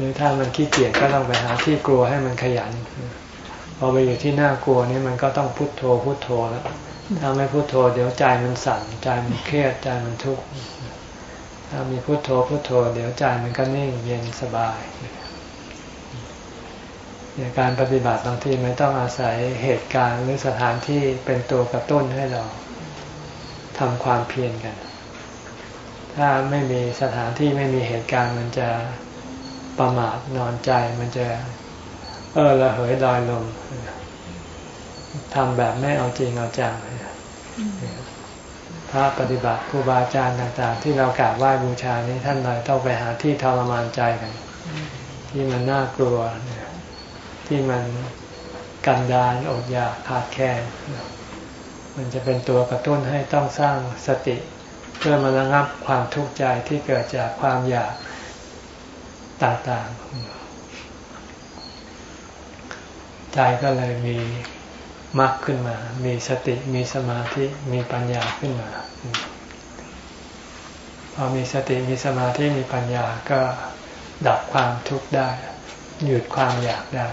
รือถ้ามันขี้เกียจก็ต้องไปหาที่กลัวให้มันขยัน พอไปอยู่ที่น่ากลัวนี่มันก็ต้องพุโทโธพุโทโธแล้วถ้าไม่พุโทโธเดี๋ยวใจมันสั่นใจมันเครียดใจมันทุกข์ถ้ามีพุโทโธพุโทโธ เดี๋ยวใจมันก็นิ่งเย็นสบายการปฏิบัติบางทีไม่ต้องอาศัยเหตุการณ์หรือสถานที่เป็นตัวกระตุ้นให้เราทำความเพียรกัน ถ้าไม่มีสถานที่ไม่มีเหตุการณ์มันจะ ประมาทนอนใจมันจะเออระเหยลอยลมทำแบบไม่เอาจริงเอาจังพระปฏิบัติครูบาอาจารย์ต่างๆ ที่เรากราบไหว้บูชานี้ท่านเลยต้องไปหาที่ทรมานใจกัน ที่มันน่ากลัว ที่มันกันดานอดอยากขาดแคลนมันจะเป็นตัวกระตุ้นให้ต้องสร้างสติ เพื่อมาระงับความทุกข์ใจที่เกิดจากความอยาก ต่างๆ ใจก็เลยมีมรรคขึ้นมา มีสติ มีสมาธิ มีปัญญาขึ้นมา พอมีสติ มีสมาธิ มีปัญญาก็ดับความทุกข์ได้ หยุดความอยากได้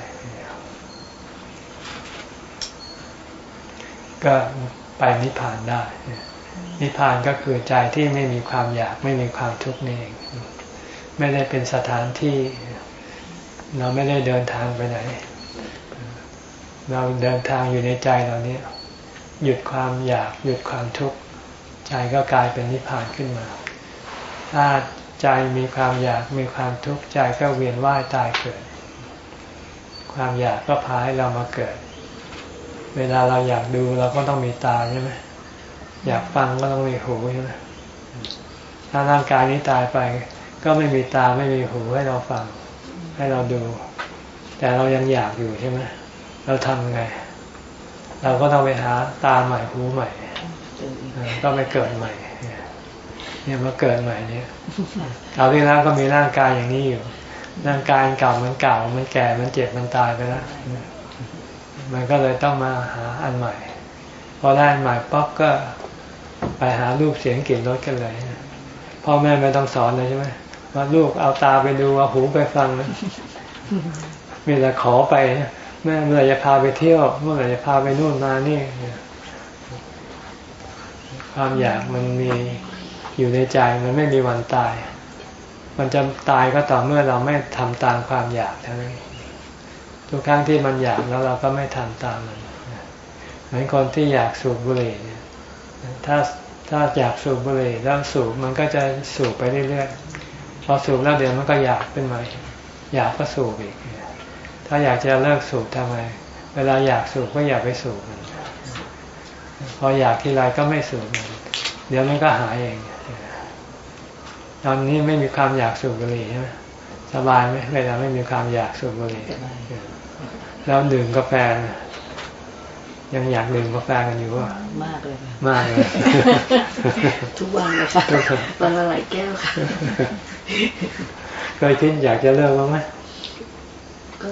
ก็ไปนิพพานได้ นิพพานก็คือใจที่ไม่มีความอยากไม่มีความทุกข์นี่เอง ไม่ได้เป็นสถานที่ เราไม่ได้เดินทางไปไหน เราเดินทางอยู่ในใจเราเนี้หยุดความอยากหยุดความทุกข์ใจก็กลายเป็นนิพพานขึ้นมา ถ้าใจมีความอยากมีความทุกข์ใจก็เวียนว่ายตายเกิด ความอยากก็พาให้เรามาเกิด เวลาเราอยากดูเราก็ต้องมีตาใช่ไหมอยากฟังก็ต้องมีหูใช่ไหมถ้าร่างกายนี้ตายไป ก็ไม่มีตาไม่มีหูให้เราฟัง ให้เราดู แต่เรายังอยากอยู่ใช่ไหมเราทำไง เราก็ต้องไปหาตาใหม่หูใหม่ก็ไปเกิดใหม่เนี่ยมาเกิดใหม่เนี่ยเอาที่แล้วก็มีร่างกายอย่างนี้อยู่ ร่างกายเก่ามันเก่า มันแก่ มันเจ็บ มันตายไปแล้ว มันก็เลยต้องมาหาอันใหม่ พอได้อันใหม่ป๊อกก็ไปหารูปเสียงกลิ่นรสกันเลย พ่อแม่ไม่ต้องสอนเลยใช่ไหม ว่าลูกเอาตาไปดูเอาหูไปฟังมีแต่ขอไปแม่เมื่อไรจะพาไปเที่ยว เมื่อไรจะพาไปนู่นมานี่ความอยากมันมีอยู่ในใจมันไม่มีวันตาย มันจะตายก็ต่อเมื่อเราไม่ทำตามความอยากเท่านั้นทุกครั้งที่มันอยากแล้วเราก็ไม่ทำตามมันเหมือนคนที่อยากสูบบุหรี่ถ้าถ้าอยากสูบบุหรี่แล้วสูบมันก็จะสูบไปเรื่อยๆ พอสูบแล้วเดี๋ยวมันก็อยากขึ้นมาอยากก็สูบอีก ถ้าอยากจะเลิกสูบทำไม เวลาอยากสูบก็อย่าไปสูบมันพออยากทีไรก็ไม่สูบมันเดี๋ยวมันก็หายเอง ตอนนี้ไม่มีความอยากสูบบุหรี่ใช่ไหมสบายไหมเวลาไม่มีความอยากสูบบุหรี่แล้วดื่มกาแฟ ยังอยากดื่มกาแฟกันอยู่ว่ามากเลยมากเลย ทุกวันเลยค่ะวันละหลายแก้วค่ะ เคยคิดอยากจะเลิกบ้างไหมก็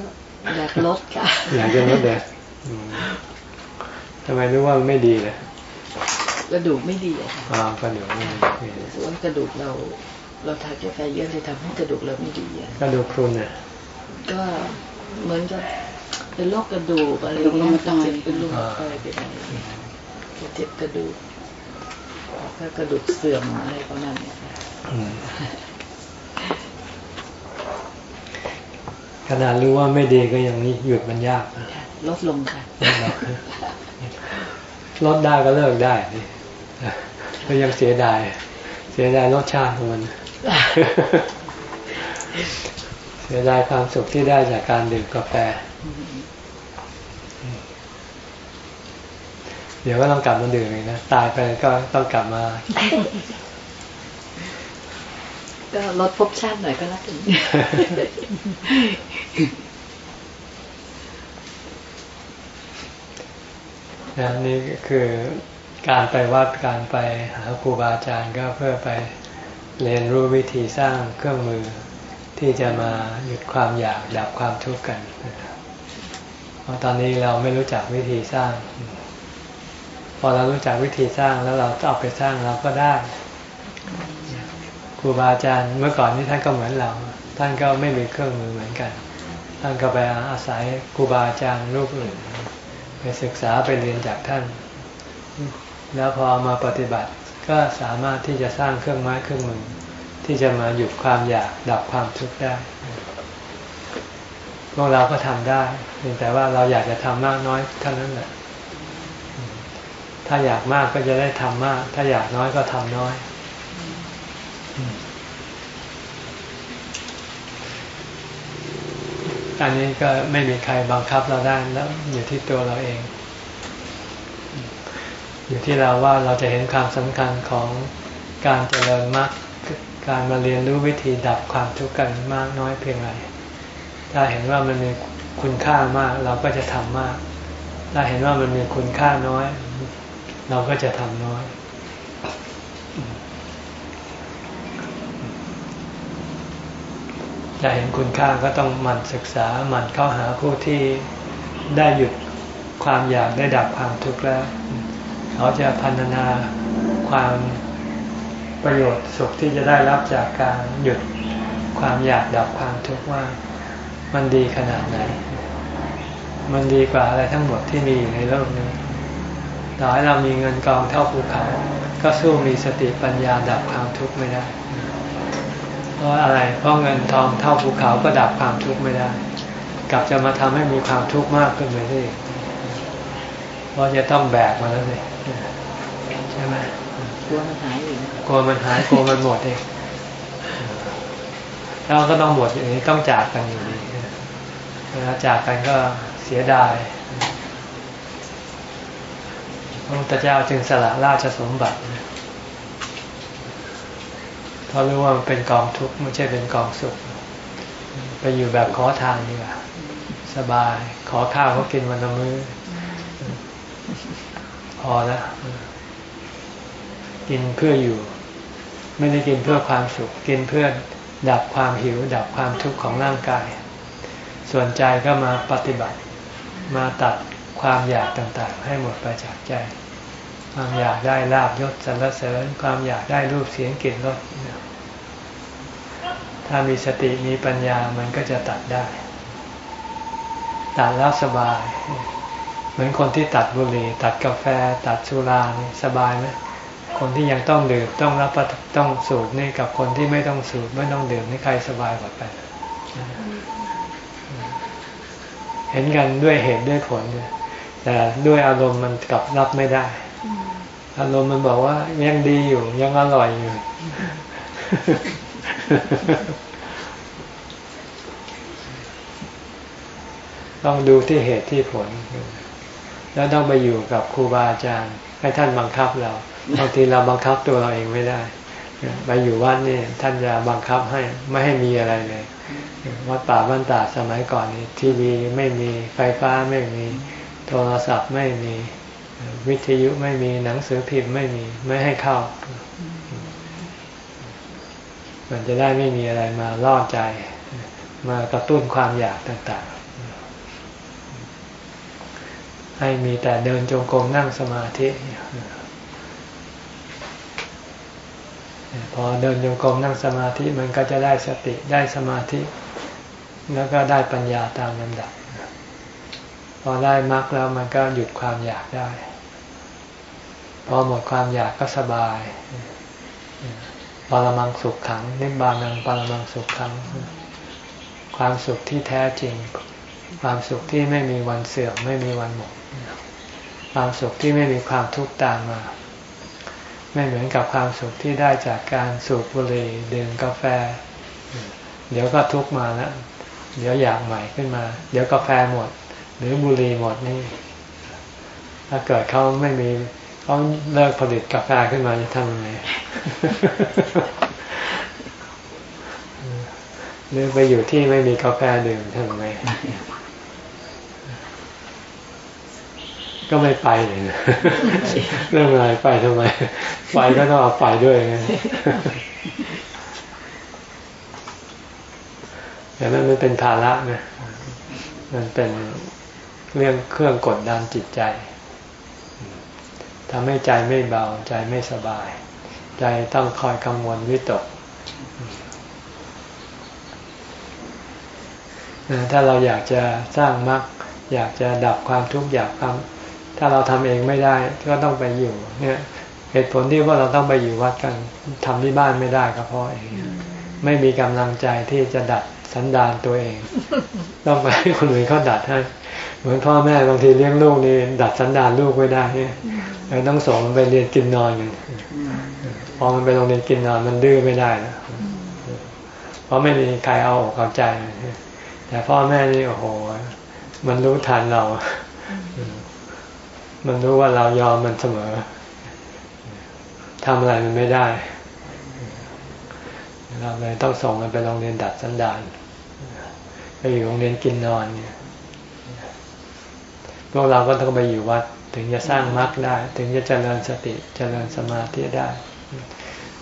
อยากลดค่ะ อยากจะลดเด็ดทำไมรู้ว่าไม่ดีเลยกระดูกไม่ดีอะค่ะอ่ากระดูกไม่ดีว่ากระดูกเรา เราทานกาแฟเยอะเลยทำให้กระดูกเราไม่ดีอะกระดูกพรุนเนี่ยก็เหมือนกับเป็นโรคกระดูกอะไรอย่างเงี้ยตายเป็นโรคอะไรเป็นอะไรเจ็บกระดูกก็กระดูกเสื่อมอะไรประมาณนี้ ขนาดรู้ว่าไม่ดีก็ยังนี้หยุดมันยาก ลดลงค่ะ ลดได้ก็เลิกได้ก็ยังเสียดาย เสียดายรสชาติของมัน เสียดายความสุขที่ได้จากการดื่มกาแฟ เดี๋ยวก็ต้องกลับมาดื่มอีกนะ ตายไปก็ต้องกลับมา ก็ลดภพชาติหน่อยก็แล้วกันนะนี่คือการไปวัดการไปหาครูบาอาจารย์ก็เพื่อไปเรียนรู้วิธีสร้างเครื่องมือที่จะมาหยุดความอยากดับความทุกข์กันเพราะตอนนี้เราไม่รู้จักวิธีสร้าง พอเรารู้จักวิธีสร้างแล้วเราเอาไปสร้างเราก็ได้ รูบาอาจารย์เมื่อก่อนนี้ท่านก็เหมือนเรา ท่านก็ไม่มีเครื่องมือเหมือนกัน ท่านก็ไปอาศัยครูบาอาจารย์รูปอื่น ไปศึกษาไปเรียนจากท่าน แล้วพอมาปฏิบัติก็สามารถที่จะสร้างเครื่องไม้เครื่องมือ ที่จะมาหยุดความอยากดับความทุกข์ได้พวกเราก็ทำได้เพียงแต่ว่าเราอยากจะทำมากน้อยเท่านั้นแหละถ้าอยากมากก็จะได้ทำมาก ถ้าอยากน้อยก็ทำน้อย อันนี้ก็ไม่มีใครบังคับเราได้แล้วอยู่ที่ตัวเราเอง อยู่ที่เราว่าเราจะเห็นความสำคัญของการเจริญมรรคการมาเรียนรู้วิธีดับความทุกข์กันมากน้อยเพียงไร ถ้าเห็นว่ามันมีคุณค่ามาก เราก็จะทำมาก ถ้าเห็นว่ามันมีคุณค่าน้อย เราก็จะทำน้อย จะเห็นคุณค่าก็ต้องหมั่นศึกษาหมั่นเข้าหาผู้ที่ได้หยุดความอยากได้ดับความทุกข์แล้ว เขาจะพันนาความประโยชน์สุขที่จะได้รับจากการหยุดความอยากดับความทุกข์ว่ามันดีขนาดไหน มันดีกว่าอะไรทั้งหมดที่มีอยู่ในโลกนี้ต่อให้เรามีเงินกองเท่าภูเขา ก็สู้มีสติปัญญาดับความทุกข์ไม่ได้ เพราะอะไร เพราะเงินทองเท่าภูเขาก็ดับความทุกข์ไม่ได้ กลับจะมาทำให้มีความทุกข์มากขึ้นไปที่เพราะจะต้องแบกมาแล้วสิใช่ไหมกลัวมันหายอีกกลัวมันหายกลัวมันหมดเองแล้วก็ต้องหมดอย่างนี้ต้องจากกันอยู่ดีเวลาจากกันก็เสียดายพระพุทธเจ้าจึงสละราชสมบัติเพ ราะรู้ว่ามันเป็นกองทุกข์ไม่ใช่เป็นกองสุข ไปอยู่แบบขอทานดีกว่าสบาย ขอข้าวเขากินวันละมื้อ พอแล้วกินเพื่ออยู่ ไม่ได้กินเพื่อความสุข กินเพื่อดับความหิว ดับความทุกข์ของร่างกาย ส่วนใจก็มาปฏิบัติ มาตัดความอยากต่างๆ ให้หมดไปจากใจ ความอยากได้ลาบยศสรรเสริญ ความอยากได้รูปเสียงกลิ่นรสถ้ามีสติมีปัญญามันก็จะตัดได้ ตัดแล้วสบาย เหมือนคนที่ตัดบุหรี่ตัดกาแฟ ตัดสุรานี่สบายไหมคนที่ยังต้องดื่มต้องรับต้องสูบนี่กับคนที่ไม่ต้องสูบไม่ต้องดื่มนี่ใครสบายกว่ากันเห็นกันด้วยเหตุด้วยผลแต่ด้วยอารมณ์มันกลับรับไม่ได้ อารมณ์มันบอกว่ายังดีอยู่ ยังอร่อยอยู่ ต้องดูที่เหตุที่ผล แล้วต้องไปอยู่กับครูบาอาจารย์ ให้ท่านบังคับเราบางทีเราบังคับตัวเราเองไม่ได้ไปอยู่วัดนี่ท่านจะบังคับให้ไม่ให้มีอะไรเลยวัดป่าบ้านตาสมัยก่อนนี่ทีวีไม่มีไฟฟ้าไม่มี โทรศัพท์ไม่มี วิทยุไม่มีหนังสือพิมพ์ไม่มีไม่ให้เข้า มันจะได้ไม่มีอะไรมาล่อใจ มากระตุ้นความอยากต่าง ๆ ให้มีแต่เดินจงกรมนั่งสมาธิพอเดินโยกรมนั่งสมาธิมันก็จะได้สติได้สมาธิ แล้วก็ได้ปัญญาตามลำดับ พอได้มรรคแล้วมันก็หยุดความอยากได้ พอหมดความอยากก็สบายปรมังสุขขังนิบานังปรมังสุขขัง ความสุขที่แท้จริง ความสุขที่ไม่มีวันเสื่อมไม่มีวันหมด ความสุขที่ไม่มีความทุกข์ตามมา ไม่เหมือนกับความสุขที่ได้จากการสูบบุหรี่ดื่มกาแฟ เดี๋ยวก็ทุกมาแล้วเดี๋ยวอยากใหม่ขึ้นมา เดี๋ยวกาแฟหมด หรือบุหรี่หมดนี่ ถ้าเกิดเขาไม่มี เขาเลิกผลิตกาแฟขึ้นมาจะทำยังไงหรือไปอยู่ที่ไม่มีกาแฟดื่มทำยังไงก็ไม่ไปเลยนะเรื่องอะไรไปทำไม ไปก็ต้องเอาไปด้วยไงแต่นั้นมันเป็นภาระนะมันเป็นเรื่องเครื่องกดดันจิตใจ ทำให้ใจไม่เบาใจไม่สบาย ใจต้องคอยกังวลวิตก ถ้าเราอยากจะสร้างมรรคอยากจะดับความทุกข์อยากความถ้าเราทำเองไม่ได้ก็ต้องไปอยู่เนี่ยเหตุผลที่ว่าเราต้องไปอยู่วัดกันทำที่บ้านไม่ได้ก็เพราะเองไม่มีกำลังใจที่จะดัดสันดานตัวเอง ต้องไปให้คนอื่นเขาดัดให้ เหมือนพ่อแม่บางทีเลี้ยงลูกนี่ดัดสันดานลูกไม่ได้เนี่ยต้องส่งมันไปเรียนกินนอนกันพอมันไปโรงเรียนกินนอนมันดื้อไม่ได้นะเพราะไม่มีใครเอาอกเอาใจ แต่พ่อแม่นี่โอ้โห มันรู้ทันเรา มันรู้ว่าเรายอมมันเสมอทำอะไรมันไม่ได้ เราเลยต้องส่งมันไปโรงเรียนดัดสันดานไปอยู่โรงเรียนกินนอนเนี่ย วกเราก็ต้องไปอยู่วัด ถึงจะสร้างมรรคได้ ถึงจะเจริญสติเจริญสมาธิได้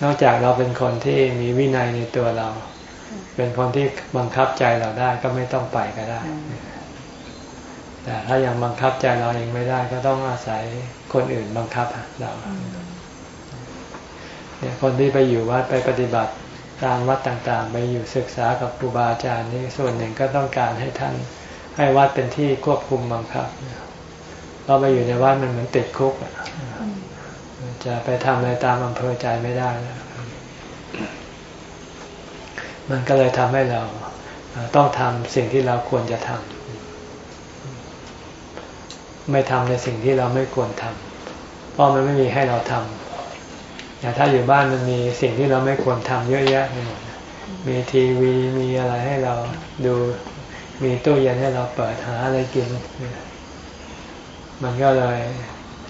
นอกจากเราเป็นคนที่มีวินัยในตัวเรา เป็นคนที่บังคับใจเราได้ก็ไม่ต้องไปก็ได้ แต่ถ้ายังบังคับใจเราเองไม่ได้ ก็ต้องอาศัยคนอื่นบังคับเราเนี่ยคนที่ไปอยู่วัดไปปฏิบัติตามวัดต่างๆ ไปอยู่ศึกษากับครูบาอาจารย์นี่ส่วนหนึ่งก็ต้องการให้ท่านให้วัดเป็นที่ควบคุมบังคับ เราไปอยู่ในวัดมันเหมือนติดคุกจะไปทำอะไรตามอำเภอใจไม่ได้ มันก็เลยทำให้เราต้องทำสิ่งที่เราควรจะทำไม่ทำในสิ่งที่เราไม่ควรทำเพราะมันไม่มีให้เราทำอย่างถ้าอยู่บ้านมันมีสิ่งที่เราไม่ควรทำเยอะแยะไปหมดมีทีวีมีอะไรให้เราดูมีตู้เย็นให้เราเปิดหาอะไรกิน มันก็เลย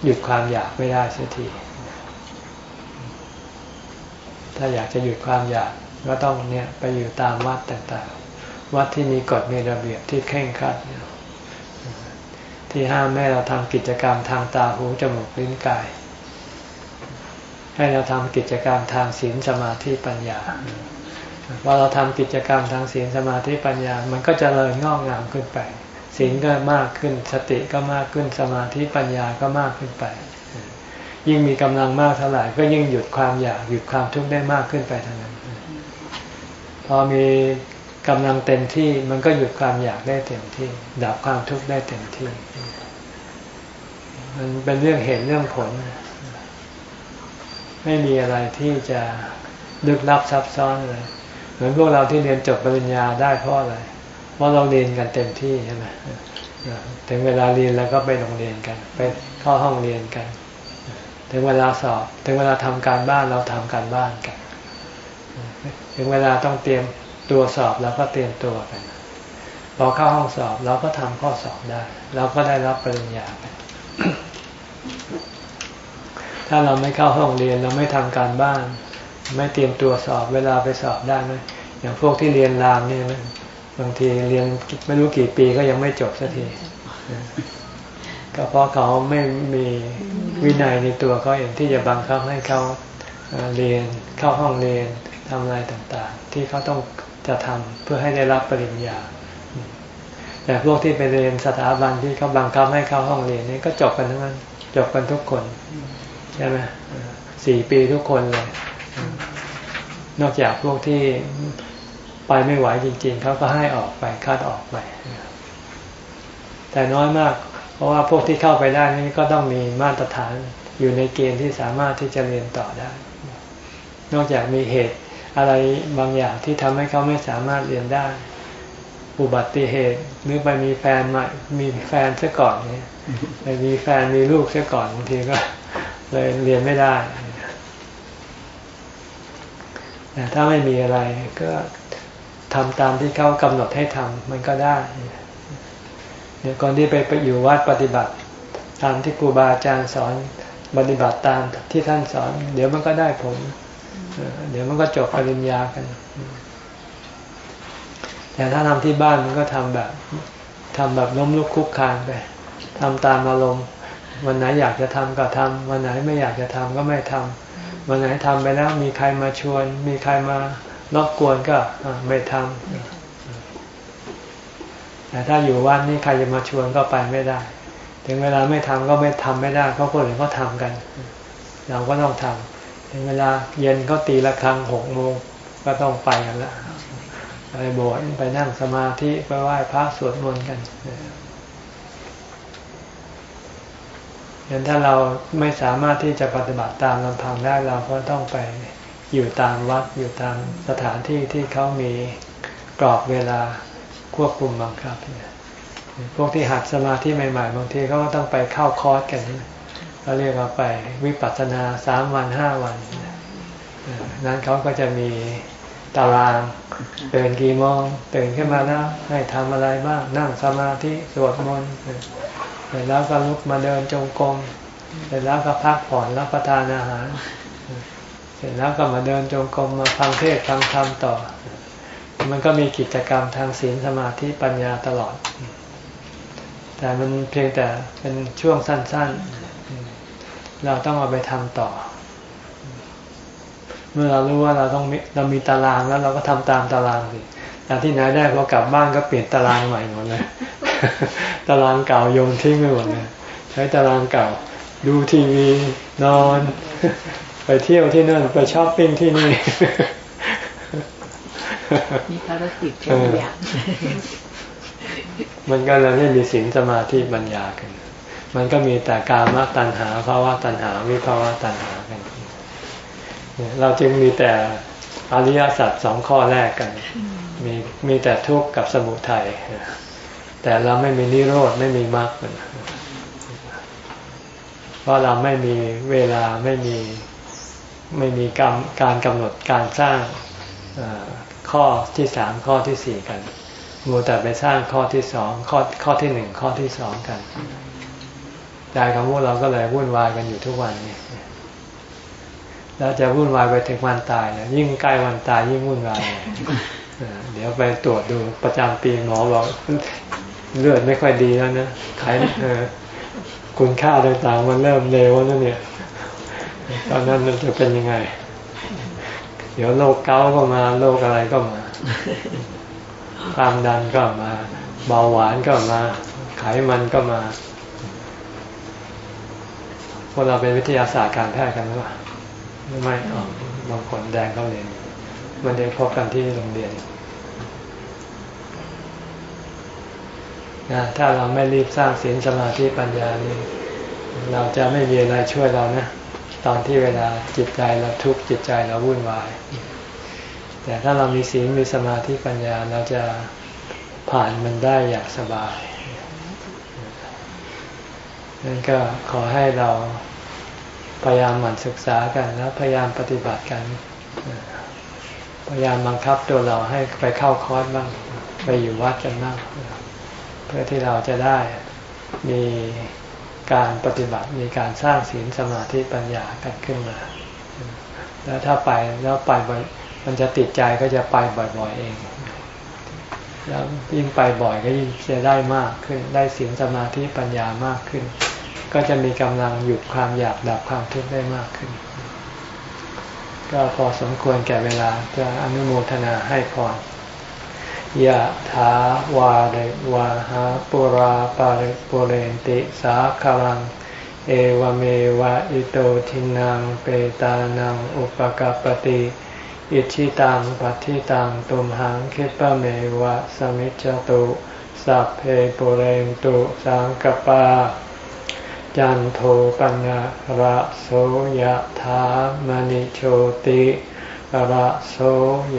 หยุดความอยากไม่ได้เสักที ถ้าอยากจะหยุดความอยากก็ต้องเนี่ยไปอยู่ตามวัดต่างๆ วัดที่มีกฎมีระเบียบที่เคร่งครัด ที่ห้ามแม่เราทำกิจกรรมทางตาหูจมูกลิ้นกาย ให้เราทำกิจกรรมทางศีลสมาธิปัญญาว่าเราทำกิจกรรมทางศีลสมาธิปัญญา มันก็จะเลยงอกงามขึ้นไป ศีลก็มากขึ้นสติก็มากขึ้นสมาธิปัญญาก็มากขึ้นไป ยิ่งมีกำลังมากเท่าไหร่ก็ยิ่งหยุดความอยากหยุดความทุกข์ได้มากขึ้นไปเท่านั้น พอมีกำลังเต็มที่มันก็หยุดความอยากได้เต็มที่ ดับความทุกข์ได้เต็มที่ มันเป็นเรื่องเหตุเรื่องผล ไม่มีอะไรที่จะลึกลับซับซ้อนเลย เหมือนพวกเราที่เรียนจบปริญญาได้เพราะอะไร เพราะเราเรียนกันเต็มที่ใช่ไหมถึงเวลาเรียนแล้วก็ไปโรงเรียนกัน ไปเข้าห้องเรียนกัน ถึงเวลาสอบ ถึงเวลาทำการบ้านเราทำการบ้านกัน ถึงเวลาต้องเตรียมตัวสอบเราก็เตรียมตัวกันพอเข้าห้องสอบเราก็ทำข้อสอบได้เราก็ได้รับปริญญาถ้าเราไม่เข้าห้องเรียนเราไม่ทำการบ้าน ไม่เตรียมตัวสอบเวลาไปสอบได้ไหมอย่างพวกที่เรียนรามเนี่ย บางทีเรียนไม่รู้กี่ปีก็ยังไม่จบสักทีก็เพราะเขาไม่มีวินัยในตัวเขาเองที่จะบังคับให้เขาเรียนเข้าห้องเรียนทำอะไรต่างๆ ที่เขาต้องจะทำเพื่อให้ได้รับปริญญา แต่พวกที่ไปเรียนสถาบันที่เขาบังคับให้เข้าห้องเรียนนี่ก็จบกันทั้งนั้นจบกันทุกคนใช่ไหมสี่ปีทุกคนเลย นอกจากพวกที่ ไปไม่ไหวจริง ๆเขาก็ให้ออกไปคัดออกไป แต่น้อยมาก เพราะว่าพวกที่เข้าไปได้นี่ก็ต้องมีมาตรฐานอยู่ในเกณฑ์ที่สามารถที่จะเรียนต่อได้ นอกจากมีเหตุอะไรบางอย่างที่ทำให้เขาไม่สามารถเรียนได้ อุบัติเหตุหรือไปมีแฟนมามีแฟนซะก่อนเนี่ยไปมีแฟนมีลูกซะก่อนบางทีก็เลยเรียนไม่ได้แต่ถ้าไม่มีอะไรก็ ทำตามที่เขากำหนดให้ทำมันก็ได้เนี่ยคนที่ไปไปอยู่วัดปฏิบัติ ตามที่ครูบาอาจารย์สอนปฏิบัติตามที่ท่านสอน เดี๋ยวมันก็ได้ผล เดี๋ยวมันก็จบปริญญากัน แต่ถ้าทำที่บ้านมันก็ทำแบบทำแบบล้มลุกคุกคานไปทำตามอารมณ์วันไหนอยากจะทำก็ทำวันไหนไม่อยากจะทำก็ไม่ทำวันไหนทำไปแล้วมีใครมาชวน มีใครมา รบกวนก็ไม่ทำแต่ถ้าอยู่วัดนี่ใครจะมาชวนก็ไปไม่ได้ ถึงเวลาไม่ทำก็ไม่ทำไม่ได้เพราะคนอื่นเขาทากัน เราก็ต้องทำถึงเวลาเย็นเขาตีละครั้งหกโมงก็ต้องไปกันละไปโบสถ์ไปนั่งสมาธิไปไหว้พระสวดมนต์กันยันถ้าเราไม่สามารถที่จะปฏิบัติตามลำพังได้เราก็ต้องไป อยู่ตามวัดอยู่ตามสถานที่ที่เขามีกรอบเวลาควบคุมบังคับเนี่ยพวกที่หัดสมาธิใหม่ๆบางทีเขาก็ต้องไปเข้าคอร์สกันเขาเรียกว่าไปวิปัสสนาสามวันห้าวันนั้นเขาก็จะมีตารางเตือนกี่โมงตื่นขึ้นมาแล้วให้ทำอะไรบ้างนั่งสมาธิสวดมนต์เสร็จแล้วก็ลุกมาเดินจงกรมเสร็จแล้วก็พักผ่อนรับประทานอาหาร ร็จแล้วก็มาเดินจงกรมมาฟังเทศฟังธรรมต่อ มันก็มีกิจกรรมทางศีลสมาธิปัญญาตลอด แต่มันเพียงแต่เป็นช่วงสั้น ๆ เราต้องเอาไปทำต่อ เมื่อเรารู้ว่าเราต้องเรามีตารางแล้วเราก็ทำตามตารางสิแต่ที่ไหนได้พอกลับบ้านก็เปลี่ยนตารางใหม่หมดเลย ตารางเก่าโยนทิ้งไปหมดเลย ใช้ตารางเก่า ดูทีวีนอน ไปเที่ยวที่นั่นไปช้อปปิ้งที่นี่มีภารกิจทุกอย่างมันก็เลยไม่มีศีลสมาธิปัญญากัน มันก็มีแต่การมาตัณหาภาวะตัณหา วิภาวะตัณหากัน เราจึงมีแต่อริยสัจสองข้อแรกกัน มีมีแต่ทุกข์กับสมุทัย แต่เราไม่มีนิโรธไม่มีมรรคเพราะเราไม่มีเวลาไม่มี ไม่มีกรรมการกำหนดการสร้างข้อที่สามข้อที่สี่กันมัวแต่ไปสร้างข้อที่สองข้อข้อที่หนึ่งข้อที่สองกันใจของพวกเราก็เลยวุ่นวายกันอยู่ทุกวันนี้แล้วจะวุ่นวายไปถึงวันตายนะยิ่งใกล้วันตายยิ่งวุ่นวายเดี๋ยวไปตรวจดูประจำปีหมอบอกเลือดไม่ค่อยดีแล้วนะไขคุณค่าต่างๆมันเริ่มเลวแล้วเนี่ย ตอนนั้นมันจะเป็นยังไง เดี๋ยวโรคเกาต์ก็มาโรคอะไรก็มา ความดันก็มา เบาหวานก็มา ไขมันก็มาพวกเราเป็นวิทยาศาสตร์การแพทย์กันหรือเปล่าไม่ออกบางคนแดงเขาเรียนมันได้พบกันที่โรงเรียนนะถ้าเราไม่รีบสร้างศีลสมาธิปัญญานี่เราจะไม่มีอะไรช่วยเรานะ ตอนที่เวลาจิตใจเราทุกข์จิตใจเราวุ่นวาย แต่ถ้าเรามีศีลมีสมาธิปัญญาเราจะผ่านมันได้อย่างสบายนั่นก็ขอให้เราพยายามหมั่นศึกษากันแล้วพยายามปฏิบัติกัน พยายามบังคับตัวเราให้ไปเข้าคอร์สบ้างไปอยู่วัดกันบ้างเพื่อที่เราจะได้มี การปฏิบัติมีการสร้างศีลสมาธิปัญญากันขึ้นมา แล้วถ้าไปแล้วไปบ่อยมันจะติดใจก็จะไปบ่อยๆเอง แล้วยิ่งไปบ่อยก็ยิ่งจะได้มากขึ้น ได้ศีลสมาธิปัญญามากขึ้น ก็จะมีกำลังหยุดความอยากดับความทุกข์ได้มากขึ้น ก็พอสมควรแก่เวลาจะอนุโมทนาให้พร ยะถาวาริวาหาปุราปาริปุเรนติสาคลัง เอวเมวะอิโตทินังเปตานังอุปกปติอิชิตังปัฏิตังตุมหังคิปะเมวะสมิจจตุสัพเพปุเรนตุสังกปา จันโทปัญระโสยะถามณิโชติ ระโส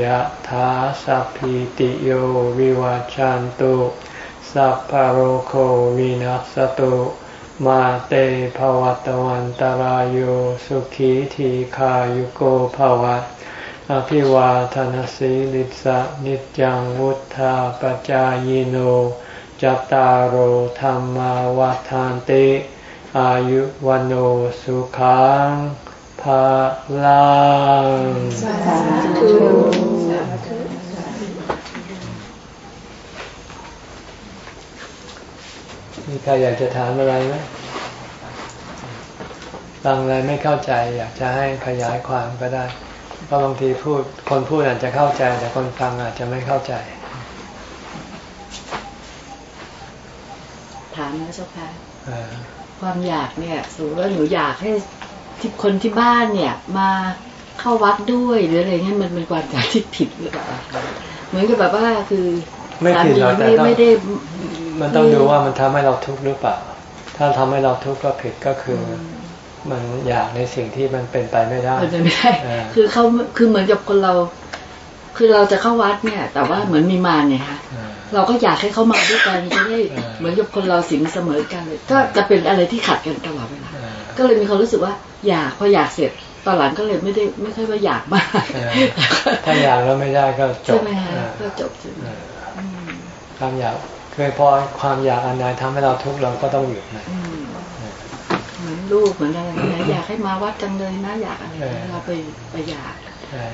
ยถาสัพพิติโยวิวาจันตุสัพพโรโควินัสตุมาเตภวัตวันตารโยสุขีทีขายุโกภวะอภิวาทนสีลิสะนิจังวุธาปจายโนจตารโหธรรมวาทานติ อายุวันโอสุขัง ภาลังสาธุมีใครอยากจะถามอะไรไหมฟังอะไรไม่เข้าใจ อยากจะให้ขยายความก็ได้ เพราะบางทีพูดคนพูดอาจจะเข้าใจ แต่คนฟังอาจจะไม่เข้าใจ ถามนะเจ้าค่ะเออความอยากเนี่ยสมมติว่าหนูอยากให้ ที่คนที่บ้านเนี่ย มาเข้าวัดด้วยหรืออะไรเงี้ยมันเป็นความอยากที่ผิดหรือเปล่าคะเหมือนกับแบบว่าคือไม่สาผิดมีหรอกแต่ไม่ต้องไม่ได้ มันต้องดูว่ามันทำให้เราทุกข์หรือเปล่า ถ้าทำให้เราทุกข์ก็ผิดก็คืออมันอยากในสิ่งที่มันเป็นไปไม่ได้มันจะไม่ได้เออคือเขาคือเหมือนกับคนเรา คือเราจะเข้าวัดเนี่ย แต่ว่าเหมือนมีมารเนี่ยค่ะเออเราก็อยากให้เขามาด้วยกันจะได้เออเหมือนกับคนเราสินเสมอกันเลยก็จะเป็นอะไรที่ขัดกันตลอดเวลาเออก็เลยมีความรู้สึกว่า อยากพออยากเสร็จตอนหลังก็เลยไม่ได้ไม่ค่อยว่าอยากมากเออถ้าอยากแล้วไม่ได้ก็จใช่บไหมฮะเออก็จบใช่ไหมเอออืมความอยากคือพอความอยากอันใดทำให้เราทุกข์เราก็ต้องหยุดนะอืมเหมือนลูกเหมือนอะไรนะอยากให้มาวัดจังเลยนะอยากอะไรนะเราไปไปอยากใช่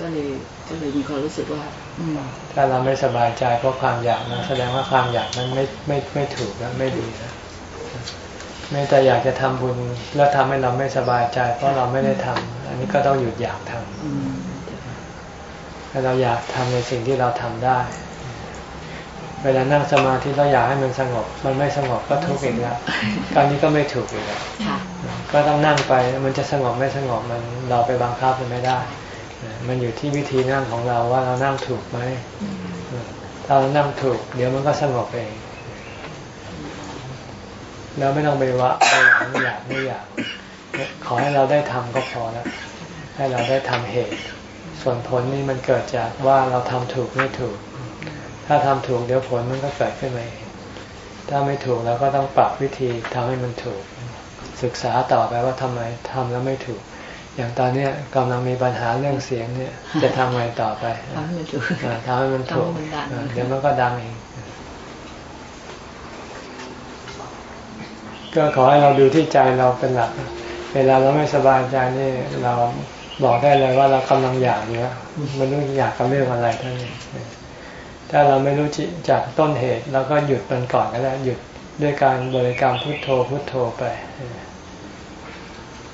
ก็เลยก็เลยมีความรู้สึกว่าอืมถ้าเราไม่สบายใจเพราะความอยากนะแสดงว่าความอยากนั้นไม่ไม่ไม่ถูกและไม่ดีนะ ไม่แต่อยากจะทำบุญแล้วทำให้เราไม่สบายใจ เพราะเราไม่ได้ทำอันนี้ก็ต้องหยุดอยากทำอืมถ้าเราอยากทำในสิ่งที่เราทำได้ เวลานั่งสมาธิเราอยากให้มันสงบ มันไม่สงบก็ทุกข์อีกแล้วการนี้ก็ไม่ถูกอีกแล้วค่ะก็ต้องนั่งไปมันจะสงบไม่สงบมันเราไปบังคับมันไม่ได้ มันอยู่ที่วิธีนั่งของเราว่าเรานั่งถูกไหมถ้าเรานั่งถูก เดี๋ยวมันก็สงบเอง แล้วไม่ต้องไปวะไปหวังอยากไม่อยาก ขอให้เราได้ทำก็พอแล้วให้เราได้ทำเหตุ ส่วนผลนี่มันเกิดจากว่าเราทำถูกไม่ถูก ถ้าทำถูกเดี๋ยวผลมันก็เกิดขึ้นมาเองถ้าไม่ถูกเราก็ต้องปรับวิธีทำให้มันถูก ศึกษาต่อไปว่าทำไมทำแล้วไม่ถูก อย่างตอนเนี้ยกำลังมีปัญหาเรื่องเสียงเนี่ย จะทำไงต่อไปทำให้มันถูกอ่าทำให้มันถูกทำให้มันดังอ่าเดี๋ยวมันก็ดังเอง ก็ขอให้เราดูที่ใจเราเป็นหลัก เวลาเราไม่สบายใจนี่เราบอกได้เลยว่าเรากำลังอยากอยู่แล้วมันรู้อยากกับเรื่องอะไรเท่านี้ถ้าเราไม่รู้จิจากต้นเหตุเราก็หยุดมันก่อนก็ได้หยุดด้วยการบริกรรมพุทโธพุทโธไป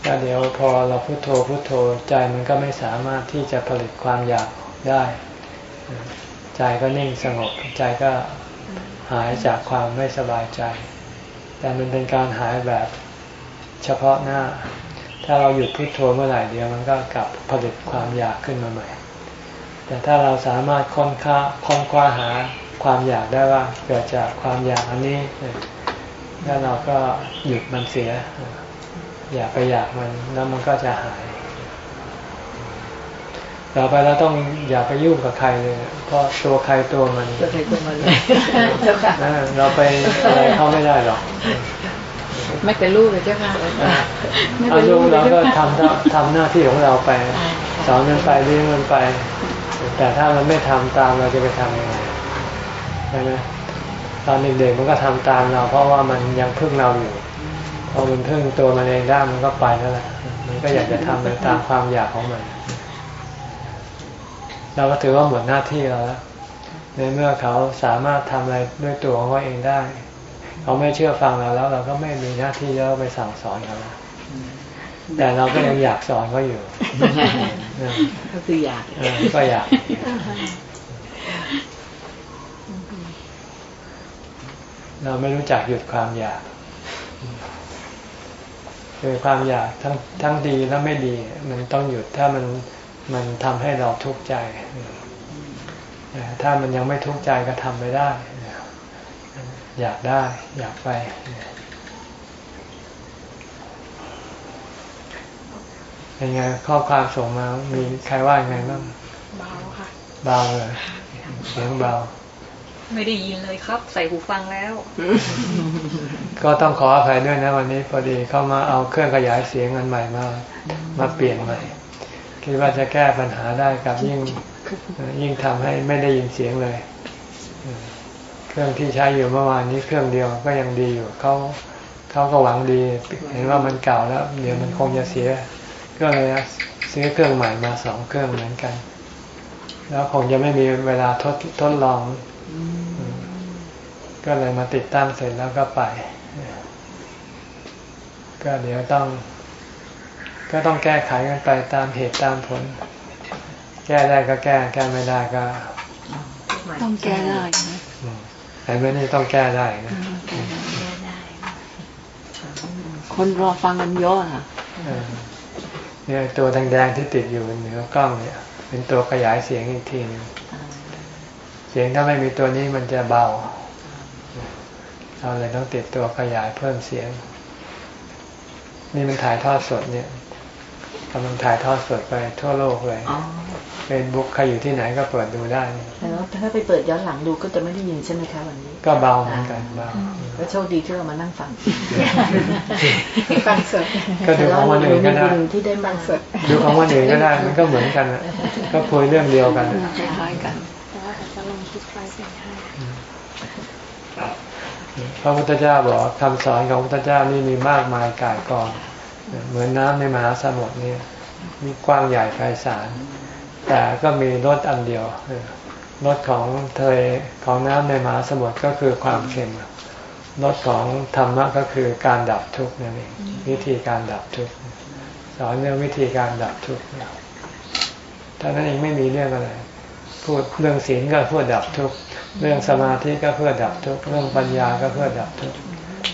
แล้วเดี๋ยวพอเราพุทโธพุทโธใจมันก็ไม่สามารถที่จะผลิตความอยากได้ ใจก็นิ่งสงบ ใจก็หายจากความไม่สบายใจ แต่มันเป็นการหายแบบเฉพาะหน้า ถ้าเราหยุดพุดโทโธเมื่อไหร่เดียวมันก็กลับผลิตความอยากขึ้นมาใหม่ แต่ถ้าเราสามารถค้นค้าค้นคว้าหาความอยากได้ว่าเกิดจากความอยากอันนี้แล้วเราก็หยุดมันเสีย อย่าไปอยากมันแล้วมันก็จะหาย ต่อไปเราต้องอย่าไปยุ่งกับใครเลยเพราะตัวใครตัวมันจะใครตัวมันเลยเจ้าค่ะเออเราไปอะไรเขาไม่ได้หรอกไม่เป็นลูกเลยเจ้าค่ะไม่เอาเป็นลูลูกกเราก็เลยทำหน้าทำหน้าที่ของเราไป สอนมันไปเลี้ยงมันไป แต่ถ้ามันไม่ทำตามเราจะไปทำยังไงใช่ไหมตอนเด็กๆมันก็ทำตามเรา เพราะว่ามันยังพึ่งเราอยู่พอมันพึ่งตัวมันเองได้มันก็ไปนั่นแหละมันก็อยากจะทำไปตามความอยากของมัน เราก็ถือว่าหมดหน้าที่เราแล้วในเมื่อเขาสามารถทำอะไรด้วยตัวของเขาเองได้ เขาไม่เชื่อฟังเราแล้ว เราก็ไม่มีหน้าที่จะไปสั่งสอนเขาแล้วแต่เราก็ยังอยากสอนเขาอยู่นะก็คืออยากเออก็อยากเราไม่รู้จักหยุดความอยากคือความอยากทั้งทั้งดีและไม่ดี มันต้องหยุดถ้ามัน มันทำให้เราทุกข์ใจแต่ถ้ามันยังไม่ทุกข์ใจก็ทำไม่ได้ อยากได้อยากไป เป็นไงข้อความส่งมา มีใครว่ายังไงบ้าง เบาค่ะ เบาเลยเสียงเบาไม่ได้ยินเลยครับ ใส่หูฟังแล้ว ก็ต้องขออภัยด้วยนะวันนี้พอดีเข้ามาเอาเครื่องขยายเสียงอันใหม่มา มาเปลี่ยนใหม่ คิดว่าจะแก้ปัญหาได้กับยิ่งยิ่งทำให้ไม่ได้ยินเสียงเลย เครื่องที่ใช้อยู่เมื่อวานนี้เครื่องเดียวก็ยังดีอยู่เขาเขาก็หวังดี เห็นว่ามันเก่าแล้ว เดี๋ยวมันคงจะเสีย ก็เลยซื้อเครื่องใหม่มาสองเครื่องเหมือนกัน แล้วคงจะไม่มีเวลาทดทดลอง ก็เลยมาติดตั้งเสร็จแล้วก็ไป ก็เดี๋ยวต้อง ก็ต้องแก้ไขกันไปตามเหตุตามผล แก้ได้ก็แก้ แก้ไม่ได้ก็ ต้องแก้ได้นะอืมแต่ไม่นี่ต้องแก้ได้นะคนรอฟังกันเยอะค่ะเออเนี่ยตัวแดงๆที่ติดอยู่เหนือกล้องเนี่ย เป็นตัวขยายเสียงอีกทีหนึงเสียงถ้าไม่มีตัวนี้มันจะเบาเราเลยต้องติดตัวขยายเพิ่มเสียง นี่มันถ่ายทอดสดเนี่ย กำลังถ่ายทอดสดไปทั่วโลกเลยอ๋อเฟซบุ๊กใครอยู่ที่ไหนก็เปิดดูได้แล้วถ้าไปเปิดย้อนหลังดูก็จะไม่ได้ยินใช่ไหมคะวันนี้ ก็เบาเหมือนกันเบาก็โชคดีที่เรามานั่งฟังฟังสดก็ดูของวันอื่นก็ได้มีบุญที่ได้มาสดดูของวันอื่นก็ได้มันก็เหมือนกันอะก็คุยเรื่องเดียวกันอะคล้ายๆกันแต่ว่าอาจจะลงคลิปไว้เสียงให้พระพุทธเจ้าบอกว่าคำสอนของพระพุทธเจ้านี่มีมากมายกายกอง เหมือนน้ำในมหาสมุทรนี่มีกว้างใหญ่ไพศาล แต่ก็มีรสอันเดียวรสของทะเลของน้ำในมหาสมุทรก็คือความเค็มรสของธรรมะก็คือการดับทุกข์นั่นเองวิธีการดับทุกข์สอนเรื่องวิธีการดับทุกข์เท่านั้นเองไม่มีเรื่องอะไร พูดเรื่องศีลก็เพื่อดับทุกข์ เรื่องสมาธิก็เพื่อดับทุกข์ เรื่องปัญญาก็เพื่อดับทุกข์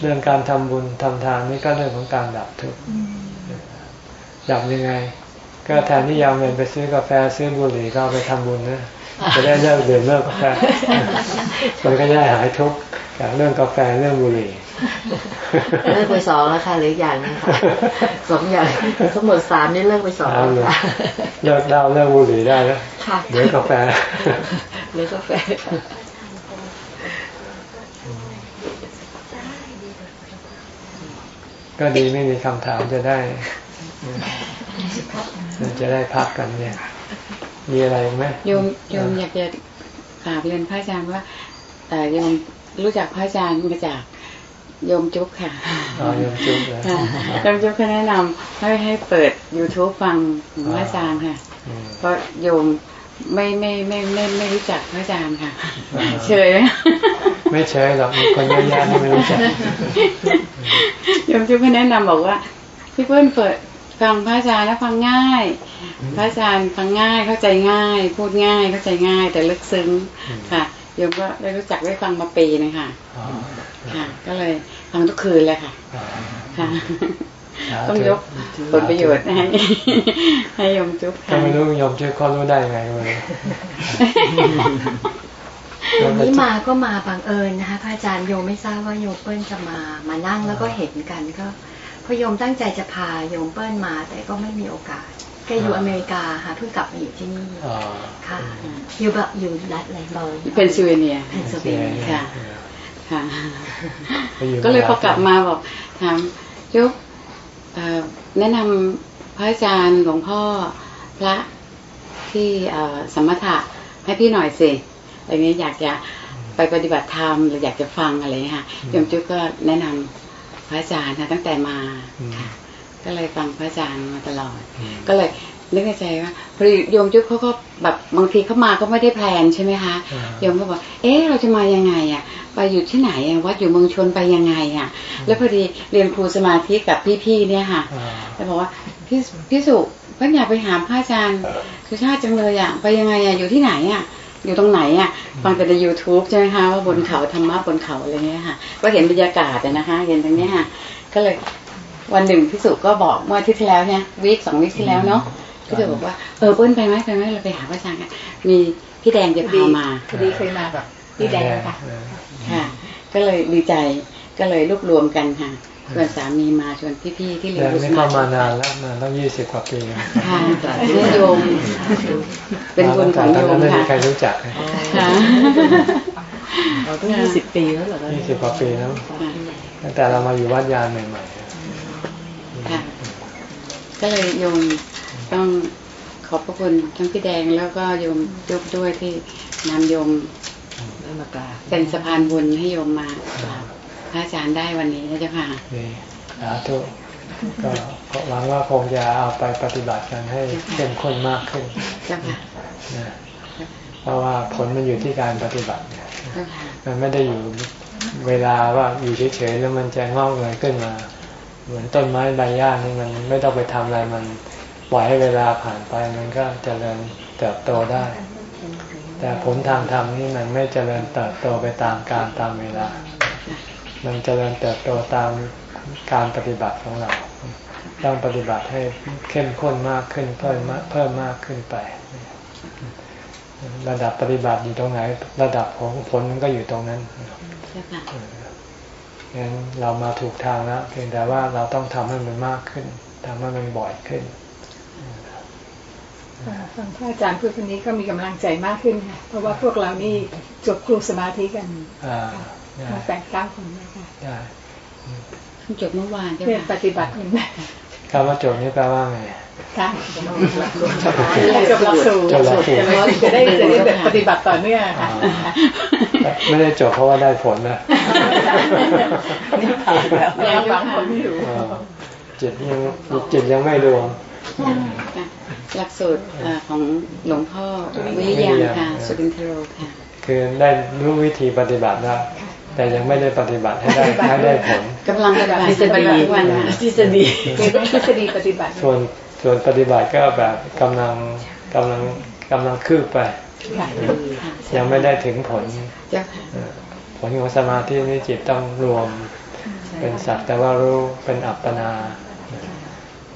เรื่องการทำบุญทำทานนี่ก็เรื่องของการดับทุกข์ดับยังไง ก็แทนที่ยาวเงินไปซื้อกาแฟซื้อบุหรี่ก็เอาไปทำบุญนะจะได้เลิกดื่มเลิกกาแฟมันก็จะได้หายทุกข์จากเรื่องกาแฟเรื่องบุหรี่เลิกไปสองแล้วค่ะเหรืออกอย่างหนึงค่ะสองอย่างทั้งหมดสามนี่เลิกไปสองเอาเลยค่ะเลิกเหล้าเลิกบุหรี่ได้แล้วค่ะเดี๋ยวกาแฟเหลือกาแฟ ก็ดีไม่มีคำถามจะได้ จะได้พักกันเนี่ย มีอะไรไหมโยมโยมอยากจะกราบเรียนพระอาจารย์ว่าเอ่อโยมรู้จักพระอาจารย์มาจากโยมจุ๊บค่ะอ๋อโยมจุ๊บเลยค่ะโยมจุ๊บเขาแนะนำให้ให้เปิด youtube ฟังของพระอาจารย์ค่ะอืมเพราะโยมไม่ไม่ไม่ไม่ไม่รู้จักพระอาจารย์ค่ะอ่าเชยไหม ไม่เฉยหรอกมีคนเยอะแยะที่ไม่รู้จักโยมจุ๊บเขาแนะนำบอกว่าพี่เพื่อนเปิดฟังพระอาจารย์แล้วฟังง่าย พระอาจารย์ฟังง่ายเข้าใจง่าย พูดง่ายเข้าใจง่าย แต่ลึกซึ้งค่ะโยมก็ได้รู้จักได้ฟังมาปีนึงค่ะอ๋อค่ะ ก็เลยฟังทุกคืนเลยค่ะอ๋อค่ะสาธุต้องยกผลประโยชน์ให้ให้โยมจุ๊บก็ค่ะไม่รู้โยมจุ๊บเขารู้ได้ไงก็ไม่รู้ วันนี้มาก็มาบังเอิญนะคะพระอาจารย์โยมไม่ทราบว่าโยมเปิ้ลจะมามานั่งแล้วก็เห็นกันก็เพราะโยมตั้งใจจะพาโยมเปิ้ลมา แต่ก็ไม่มีโอกาสแกอยู่อเมริกาค่ะเพิ่งกลับมาอยู่ที่นี่อ๋อค่ะ อยู่แบบอยู่รัฐอะไรเบอร์เป็นซิลเวเนียเพนซิลเวเนียค่ะค่ะไปอยู่ก็เลยพอกลับมาบอกถามยุกเอ่อแนะนำพระอาจารย์หลวงพ่อพระที่เอ่อสมถะให้พี่หน่อยสิ อะไรเงี้ยอยากจะไปปฏิบัติธรรมหรืออยากจะฟังอะไรเงี้ยค่ะโยมจุ๊กก็แนะนำพระอาจารย์นะตั้งแต่มาอืมค่ะ ก็เลยฟังพระอาจารย์มาตลอดอืมก็เลยนึกในใจว่าพอดีโยมจุ๊บเขาก็แบบบางทีเขามาก็ไม่ได้แพลนใช่ไหมคะอ่าโยมก็บอก เอ๊ะเราจะมายังไงอะ ไปอยู่ที่ไหนอะวัดอยู่เมืองชนไปยังไงอะ แล้วพอดีเรียนครูสมาธิกับพี่ๆเนี่ยค่ะอ่าแต่บอกว่าพี่พี่สุเพิ่นอยากไปหาพระอาจารย์สุชาติจังเลยอะไปยังไงอะอยู่ที่ไหนอะ อยู่ตรงไหนอะฟังแต่ใน YouTube ใช่ไหมคะว่าบนเขาธรรมะบนเขาอะไรเงี้ยค่ะ ก็เห็นบรรยากาศอะนะคะ เห็นตรงเนี้ยค่ะ ก็เลยวันหนึ่งพี่สุก็บอกเมื่ออาทิตย์ที่แล้วเนี่ยวีคสองวีคที่แล้วเนาะพี่สุบอกว่าเออเปิ้ลไปไหมไปไหมเราไปหาพระอาจารย์กันมีพี่แดงจะพามาพอดีเคยมาแบบพี่แดงค่ะเออค่ะ ก็เลยดีใจก็เลยรวบรวมกันค่ะ ชวนสามีมาชวนพี่ๆที่เรียแดนงรู้สนี่มาเข้าธิมานานแล้วมาต้องยี่สิบกว่าปีแล้วค่ะนิยม เป็นบุญของโยตอนมนั้นไม่มีค่ะใครรู้จักค่ะเราต้องยี่สิบปีแล้วเหรอคะยี่สิบกว่าปีแล้วตั้งแต่เรามาอยู่วัดยานใหม่ๆค่ะก็เลยโยมต้องขขอบพระคุณทั้งพี่แดงแล้วก็โยมยกด้วยที่นำโยมได้มากราบเป็นสะพานบุญให้โยมมากราบ พระอาจารย์ได้วันนี้นะเจ้าค่ะนี่สาธุก็ก็หวังว่าคงจะเอาไปปฏิบัติกันให้เข้มข้นมากขึ้นเจ้าค่ะนะเพราะว่าผลมันอยู่ที่การปฏิบัติเนี่ยเจ้าค่ะมันไม่ได้อยู่เวลาว่าอยู่เฉยๆแล้วมันจะงอกเงยขึ้นมา เหมือนต้นไม้ใบหญ้านี่มันไม่ต้องไปทำอะไรมันปล่อยให้เวลาผ่านไปมันก็เจริญเติบโตได้ แต่ผลทางธรรมนี่มันไม่เจริญเติบโตไปตามการตามเวลา มันเจริญเติบโตตามการปฏิบัติของเรา ต้องปฏิบัติให้เข้มข้นมากขึ้นเพิ่มมากเพิ่มมากขึ้นไป ระดับปฏิบัติอยู่ตรงไหน ระดับของผลมันก็อยู่ตรงนั้นเจ้าค่ะงั้นเรามาถูกทางแล้วเพียงแต่ว่าเราต้องทำให้มันมากขึ้นทำให้มันบ่อยขึ้นฟังพระอาจารย์พูดวันนี้ก็มีกำลังใจมากขึ้นค่ะเพราะว่าพวกเรานี่จบครูสมาธิกันอ่าได้มาแปดเก้าคนนะ คะได้เพิ่งจบเมื่อวานเจ้าเพื่อค่ะปฏิบัติกันนะคำว่าจบนี่แปลว่าไงค่ะจบหลักสูตรจบหลักสูตรจะได้จะได้แบบปฏิบัติต่อเนื่องค่ะไม่ได้จบเพราะว่าได้ผลนะนี่ผ่านแล้วยังหวังผลอยู่อ่าจิตยังจิตยังไม่รวมหลักสูตรเอ่อของหลวงพ่อวิริยังค่ะสุรินทโรค่ะ คือได้รู้วิธีปฏิบัติแล้ว แต่ยังไม่ได้ปฏิบัติให้ได้ให้ได้ผลกำลังปฏิบัติทฤษฎีทุกวันค่ะทฤษฎีคือต้องทฤษฎีปฏิบัติ ส่วนส่วนปฏิบัติก็แบบกำลังกำลังกำลังคืบไปค่ะยังไม่ได้ถึงผลเจ้าค่ะเอ่อผลของสมาธินี่จิตต้องรวม เป็นสักแต่ว่ารู้เป็นอัปปนา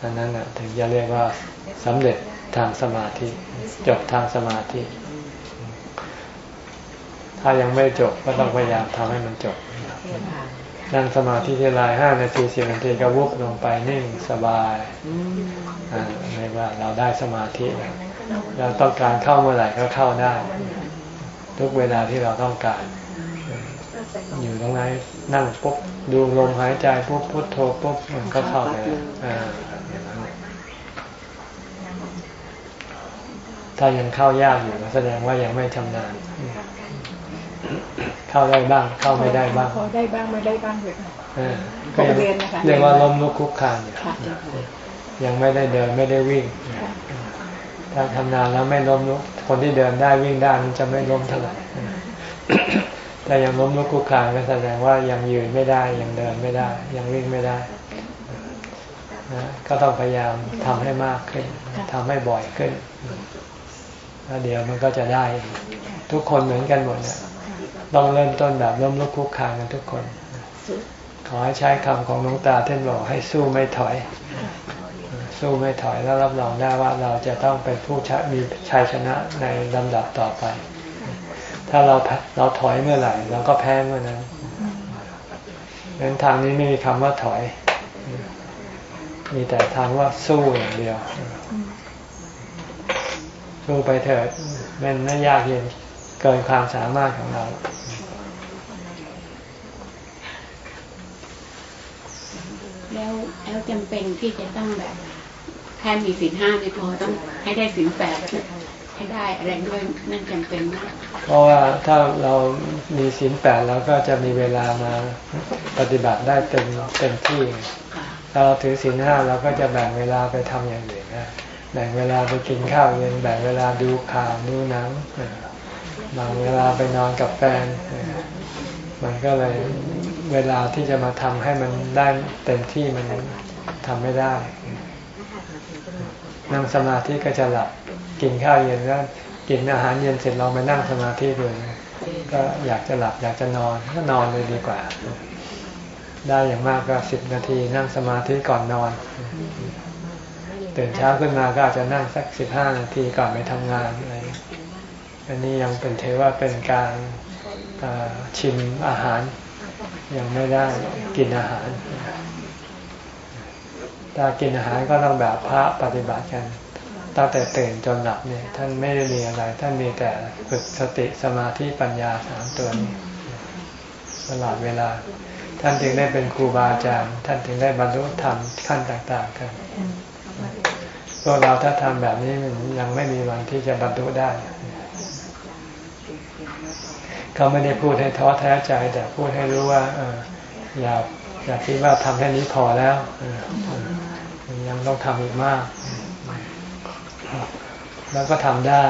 อันนั้นน่ะถึงจะเรียกว่าสำเร็จทางสมาธิ จบทางสมาธิ ถ้ายังไม่จบก็ต้องพยายามทำให้มันจบ นั่งสมาธิทีไรห้านาทีสิบนาทีก็วุบลงไปนิ่งสบายอ่าเรียกว่าเราได้สมาธิแล้วเราต้องการเข้าเมื่อไหร่ก็เข้าได้ ทุกเวลาที่เราต้องการ อยู่ตรงไหนนั่งปุ๊บดูลมหายใจปุ๊บพุทโธปุ๊บมันก็เข้าไปแล้วอ่าอย่างนั้นถ้ายังเข้ายากอยู่ก็แสดงว่ายังไม่ชำนาญ เข้าได้บ้าง เข้าไม่ได้บ้างพอได้บ้างไม่ได้บ้างเลยค่ะเออก็ยังเรียนนะคะเรียกว่าล้มลุกคลุกคลานอยู่ค่ะยังไม่ได้เดินไม่ได้วิ่ง ถ้าทำนานแล้วไม่ล้มลุกคนที่เดินได้วิ่งได้มันจะไม่ล้มเท่าไหร่ถ้ายังล้มลุกคลุกคลานก็แสดงว่ายังยืนไม่ได้ยังเดินไม่ได้ ยังวิ่งไม่ได้นะก็ต้องพยายามทำให้มากขึ้นทำให้บ่อยขึ้นแล้วเดี๋ยวมันก็จะได้ ทุกคนเหมือนกันหมดเนี่ย ต้องเริ่มต้นแบบล้มลุกคลุกคานกันทุกคน ขอให้ใช้คำของหลวงตาท่านบอกให้สู้ไม่ถอย สู้ไม่ถอยแล้วรับรองได้ว่าเราจะต้องเป็นผู้ชมีชัยชนะในลำดับต่อไป ถ้าเราเราถอยเมื่อไหร่เราก็แพ้เมื่อนั้นดังนั้นทางนี้ไม่มีคำว่าถอย มีแต่ทางว่าสู้อย่างเดียว สู้ไปเถิดมันไม่ยากเย็น เกินความสามารถของเรา แล้วแล้วจำเป็นที่จะต้องแบบแค่มีศีลห้าไม่พอต้องให้ได้ศีลแปดให้ได้อะไรด้วยนั่นจำเป็นมากเพราะว่าถ้าเรามีศีลแปดเราก็จะมีเวลามาปฏิบัติได้เต็มเต็มที่ถ้าเราถือศีลห้าเราก็จะแบ่งเวลาไปทำอย่างอื่นนะแบ่งเวลาไปกินข้าวเย็นแบ่งเวลาดูข่าวดูหนังเออ บางเวลาไปนอนกับแฟน มันก็เลยเวลาที่จะมาทำให้มันได้เต็มที่มันทำไม่ได้ นั่งสมาธิก็จะหลับกินข้าวเย็นแล้วกินอาหารเย็นเสร็จเราไปนั่งสมาธิเลยก็อยากจะหลับอยากจะนอนก็นอนเลยดีกว่า ได้อย่างมากก็สิบนาทีนั่งสมาธิก่อนนอนตื่นเช้าขึ้นมาก็อาจจะนั่งสักสิบห้านาทีก่อนไปทำงานอะไร อันนี้ยังเป็นเทว่าเป็นการชิมอาหาร ยังไม่ได้กินอาหาร ถ้ากินอาหารก็ต้องแบบพระปฏิบัติกัน ตั้งแต่ตื่นจนหลับเนี่ย ท่านไม่ได้มีอะไร ท่านมีแต่ฝึกสติสมาธิปัญญาสามตัวนี้ตลอดเวลา ท่านจึงได้เป็นครูบาอาจารย์ ท่านจึงได้บรรลุธรรมขั้นต่างๆกันพวกเราถ้าทำแบบนี้มันยังไม่มีวันที่จะบรรลุได้ เขาไม่ได้พูดให้ท้อแท้ใจ แต่พูดให้รู้ว่าอย่าอย่าคิดว่าทำแค่นี้พอแล้วยังต้องทำอีกมาก แล้วก็ทำได้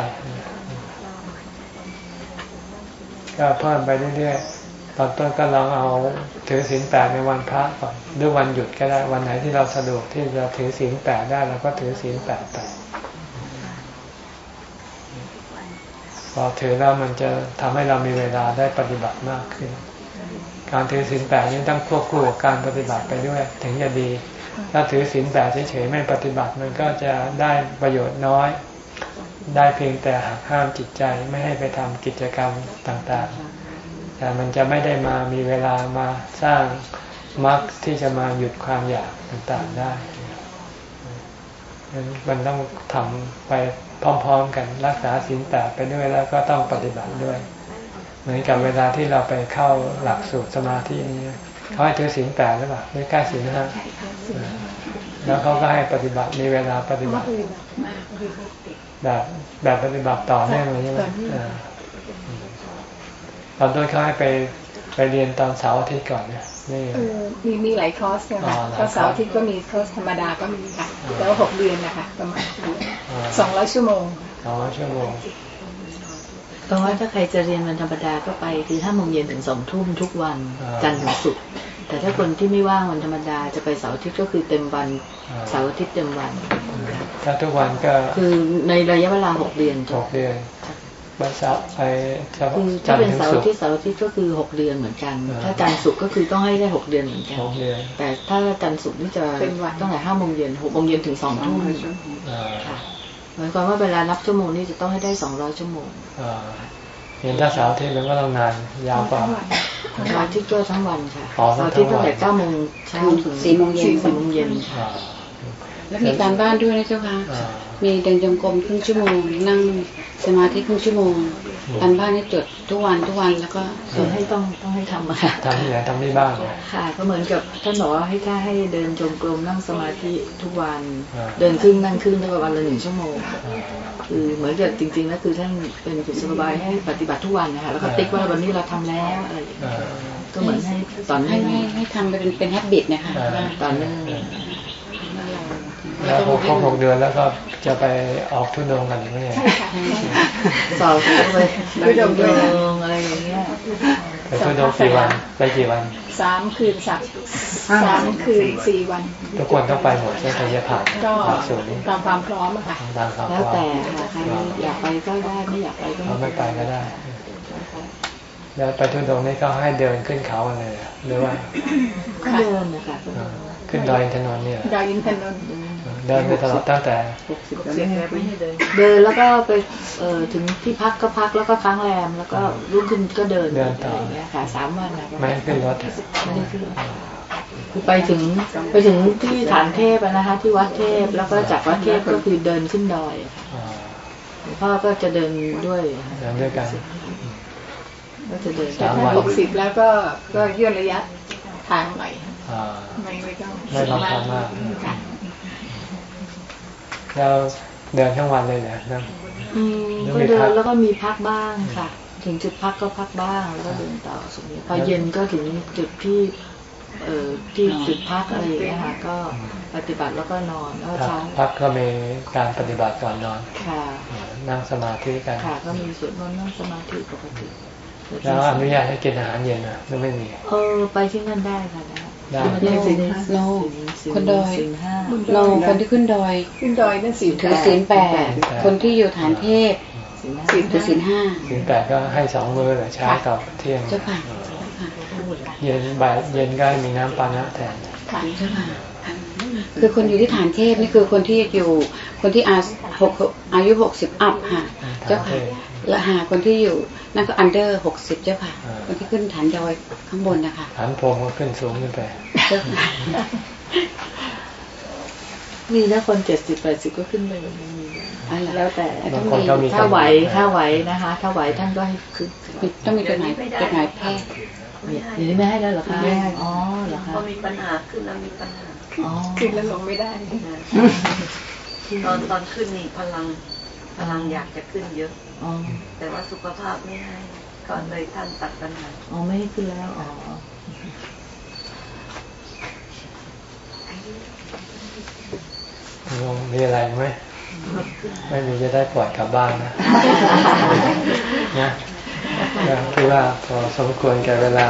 ก็เพิ่มไปเรื่อยๆตอนต้นก็ลองเอาถือศีลแปดในวันพระก่อนหรือวันหยุดก็ได้วันไหนที่เราสะดวกที่จะถือศีลแปดได้เราก็ถือศีลแปดไป พอถือแล้วมันจะทำให้เรามีเวลาได้ปฏิบัติมากขึ้น การถือศีลแปดนี้ต้องควบคู่กับการปฏิบัติไปด้วย ถึงจะดี ถ้าถือศีลแปดเฉยๆไม่ปฏิบัติมันก็จะได้ประโยชน์น้อย ได้เพียงแต่หักห้ามจิตใจไม่ให้ไปทำกิจกรรมต่างๆ แต่มันจะไม่ได้มามีเวลามาสร้างมรรคที่จะมาหยุดความอยากต่างๆได้ มันต้องทำไปพร้อม ๆ กันรักษาศีลแปดไปด้วยแล้วก็ต้องปฏิบัติด้วย เหมือนกับเวลาที่เราไปเข้าหลักสูตรสมาธินี้เขาให้ถือศีลแปดหรือเปล่าไม่ใกล้ศีลห้าแล้วเขาก็ให้ปฏิบัติมีเวลาปฏิบัติแบบแบบปฏิบัติต่อเนื่องเลยใช่ไหมตอนต้นเขาให้ไป ไปเรียนตอนเสาร์อาทิตย์ก่อนเนี่ยนี่เออมีมีหลายคอร์สเนี่ยอ๋ค่ะอหลายก็เสาร์คอร์สอาทิตย์ก็มีคอร์สธรรมดาก็มีค่ะอ๋อแล้วหกเดือนนะคะประมาณอ่าสองร้อยชั่วโมงสองร้อยชั่วโมงเพราะว่าถ้าใครจะเรียนวันธรรมดาก็ไปคือห้าโมงเย็นถึงสองทุ่มทุกวันอ่าจันทร์ถึงศุกร์แต่ถ้าคนที่ไม่ว่างวันธรรมดาจะไปเสาร์อาทิตย์ก็คือเต็มวันอ่าเสาร์อาทิตย์เต็มวันถ้าทุกวันก็คือในระยะเวลาหกเดือนหกเดือน วันเสาร์ไปเฉพาะคือจัถ้านทเป็นร์ถึงเสาร์ศุอากทิตร์ย์เสาร์อาทิตย์ก็คือหกเดือนเหมือนกันอ่าถ้าจันทร์ศุกร์ก็คือต้องให้ได้หกเดือนเหมือนกันหกเดือนแต่ถ้าจันทร์ศุกร์นี่จะเป็นวันตั้งแต่ห้าโมงเย็นหกโมงเย็นถึงสองทุ่มอ่าค่ะหมายความว่าเวลานับชั่วโมงนี่จะต้องให้ได้สองร้อยชั่วโมงอ่าเห็นถ้าเสาร์อาที่มันก็ต้องนานยาวกว่าเสาร์อาทิตย์ก็ทั้งวันค่ะอ๋อเสาร์อาทิตย์ทั้ตั้งงวันแต่เก้าโมงเช้าถึงสี่โมงเย็นสี่โมงเย็นค่ะอ่า แล้วมีการบ้านด้วยนะเจ้าค่ะอ่ามีเดินจงกรมครึ่งชั่วโมง นั่งสมาธิครึ่งชั่วโมงการบ้านนี่จดทุกวันทุกวันแล้วก็คือให้ต้องต้องให้ทำอะค่ะทำที่ไหนทำที่บ้านเนี่ยค่ะ ก็เหมือนกับท่านบอกว่าให้แค่ให้เดินจงกรมนั่งสมาธิทุกวันอ่าเดินครึ่งนั่งครึ่งได้ประมาณละหนึ่งชั่วโมง คือเหมือนกับจริงๆแล้วคือท่านเป็นกุศโลบายให้ปฏิบัติทุกวันนะคะแล้วก็ติ๊กว่าวันนี้เราทำแล้วอะไรอย่างเงี้ยอ่าก็เหมือนให้ตอนให้นี้ให้ให้ทำไปเป็นเป็นแฮบบิตนะคะอ่าตอนนี้ แล้วพอครบหกเดือนแล้วก็จะไปออกทุนงกันหรือไม่ใช่ค่ะสอบก็ไปทุดงด้วยนะอะไรอย่างเงี้ยไปทุนงกี่วันไปกี่วันสามคืนสามสามคืนสี่วันทุกคนต้องไปหมดใช่ไหมถึงจะผ่านก็หลักสูตรนี้ตามความพร้อมอะค่ะตามความแล้วพร้อแต่มค่ะใครอยากไปก็ได้ไม่อยากไปก็เราไม่ไปก็ได้แล้วไปทุนงนี่ก็ให้เดินขึ้นเขากันเลยเหรอหรือว่าก็เดินนะคะอ่าขึ้นดอยอินทนนท์เนี่ยดอยอินทนนท์ เดินไปตลอดตั้งแต่เดินแล้วก็ไปเอ่อถึงที่พักก็พักแล้วก็ค้างแรมแล้วก็รุ่งขึ้นก็เดินเดินต่ออะไรอย่างเงี้ยค่ะสามวันนะไม่ให้ขึ้นรถไม่ได้ขึ้นรถคือไปถึงไปถึงที่ฐานเทพอะนะคะ ที่วัดเทพแล้วก็จากวัดเทพก็คือเดินขึ้นดอยค่ะอ่าหลวงพ่อก็จะเดินด้วยค่ะเดินด้วยกันก็จะเดินสามถ้าวันหกสิบแล้วก็ก็ย่นระยะทางหน่อยอ่าไม่ไม่ต้องไม่บังคับมาก ค่ะแล้วเดินทั้งวันเลยเหรอนะอืมแล้วก็มีเดิพันกแล้วก็มีพักบ้างค่ะ ถึงจุดพักก็พักบ้างแล้วก็เดินต่อสุดนี้พอเย็นก็ถึงจุดที่เอ่อที่จุดพักอะไรอย่างเงี้ยค่ะก็ปฏิบัติแล้วก็นอนแล้วพักเช้าพักก็มีการปฏิบัติก่อนนอนค่ะนั่งสมาธิกันค่ะ ก็มีสวดมนต์นั่งสมาธิปกติแล้วอนุญาตให้กินอาหารเย็นนะหรือไม่มีเออไปที่นั่นได้ค่ะได้ ได้ที่มันได้สินโนสินคนดอยสินห้าเราคนที่ขึ้นดอยขึ้นดอยนั่นสี่ถือศีลแปดคนที่อยู่ฐานเทพสินห้าถือศีลห้าสินแปดก็ให้สองมื้อเลยเช้ากับเที่ยงเจ้าค่ะเย็นบ่ายเย็นก็ให้มีน้ำปานะแทนค่ะเจ้าค่ะคือคนอยู่ที่ฐานเทพนี่คือคนที่อยู่คนที่อาหกอายุหกสิบอัพค่ะ เจ้าค่ะและหาคนที่อยู่ นั่นก็อันเดอร์หกสิบเจ้าค่ะคนที่ขึ้นฐานดอยข้างบนนะคะฐานพรมก็ขึ้นสูงขึ้นไปเจ้าค่ะมีนะคนเจ็ดสิบแปดสิบก็ขึ้นไปแบบนี้มีอะไรแล้วแต่ต้บาองงคนก็มีมีถ้าไหวถ้าไหวนะคะ ถ้าไหวท่านก็ให้ขึ้นต้องมีจดหมายจดหมายแพทย์เดี๋ยวนี้ไม่ให้แล้วเหรอคะไม่ให้อ๋อเหรอคะพอมีปัญหาขึ้นแล้วมีปัญหาอ๋อขึ้นแล้วลงไม่ได้ตอนตอนขึ้นนี่พลัง พลังอยากจะขึ้นเยอะอ๋อแต่ว่าสุขภาพไม่ให้ก่อนเลยท่านตัดปัญหาอ๋อไม่ให้ขึ้นแล้วอ๋องงมีอะไรไหมไม่มีจะได้ปล่อยกลับบ้านนะนะคิดว่าพอสมควรแก่เวลา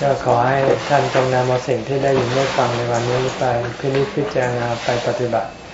ก็ขอให้ท่านจงนำเอาสิ่งที่ได้ยินได้ฟังในวันนี้ไปพินิจพิจารณาไปปฏิบัติ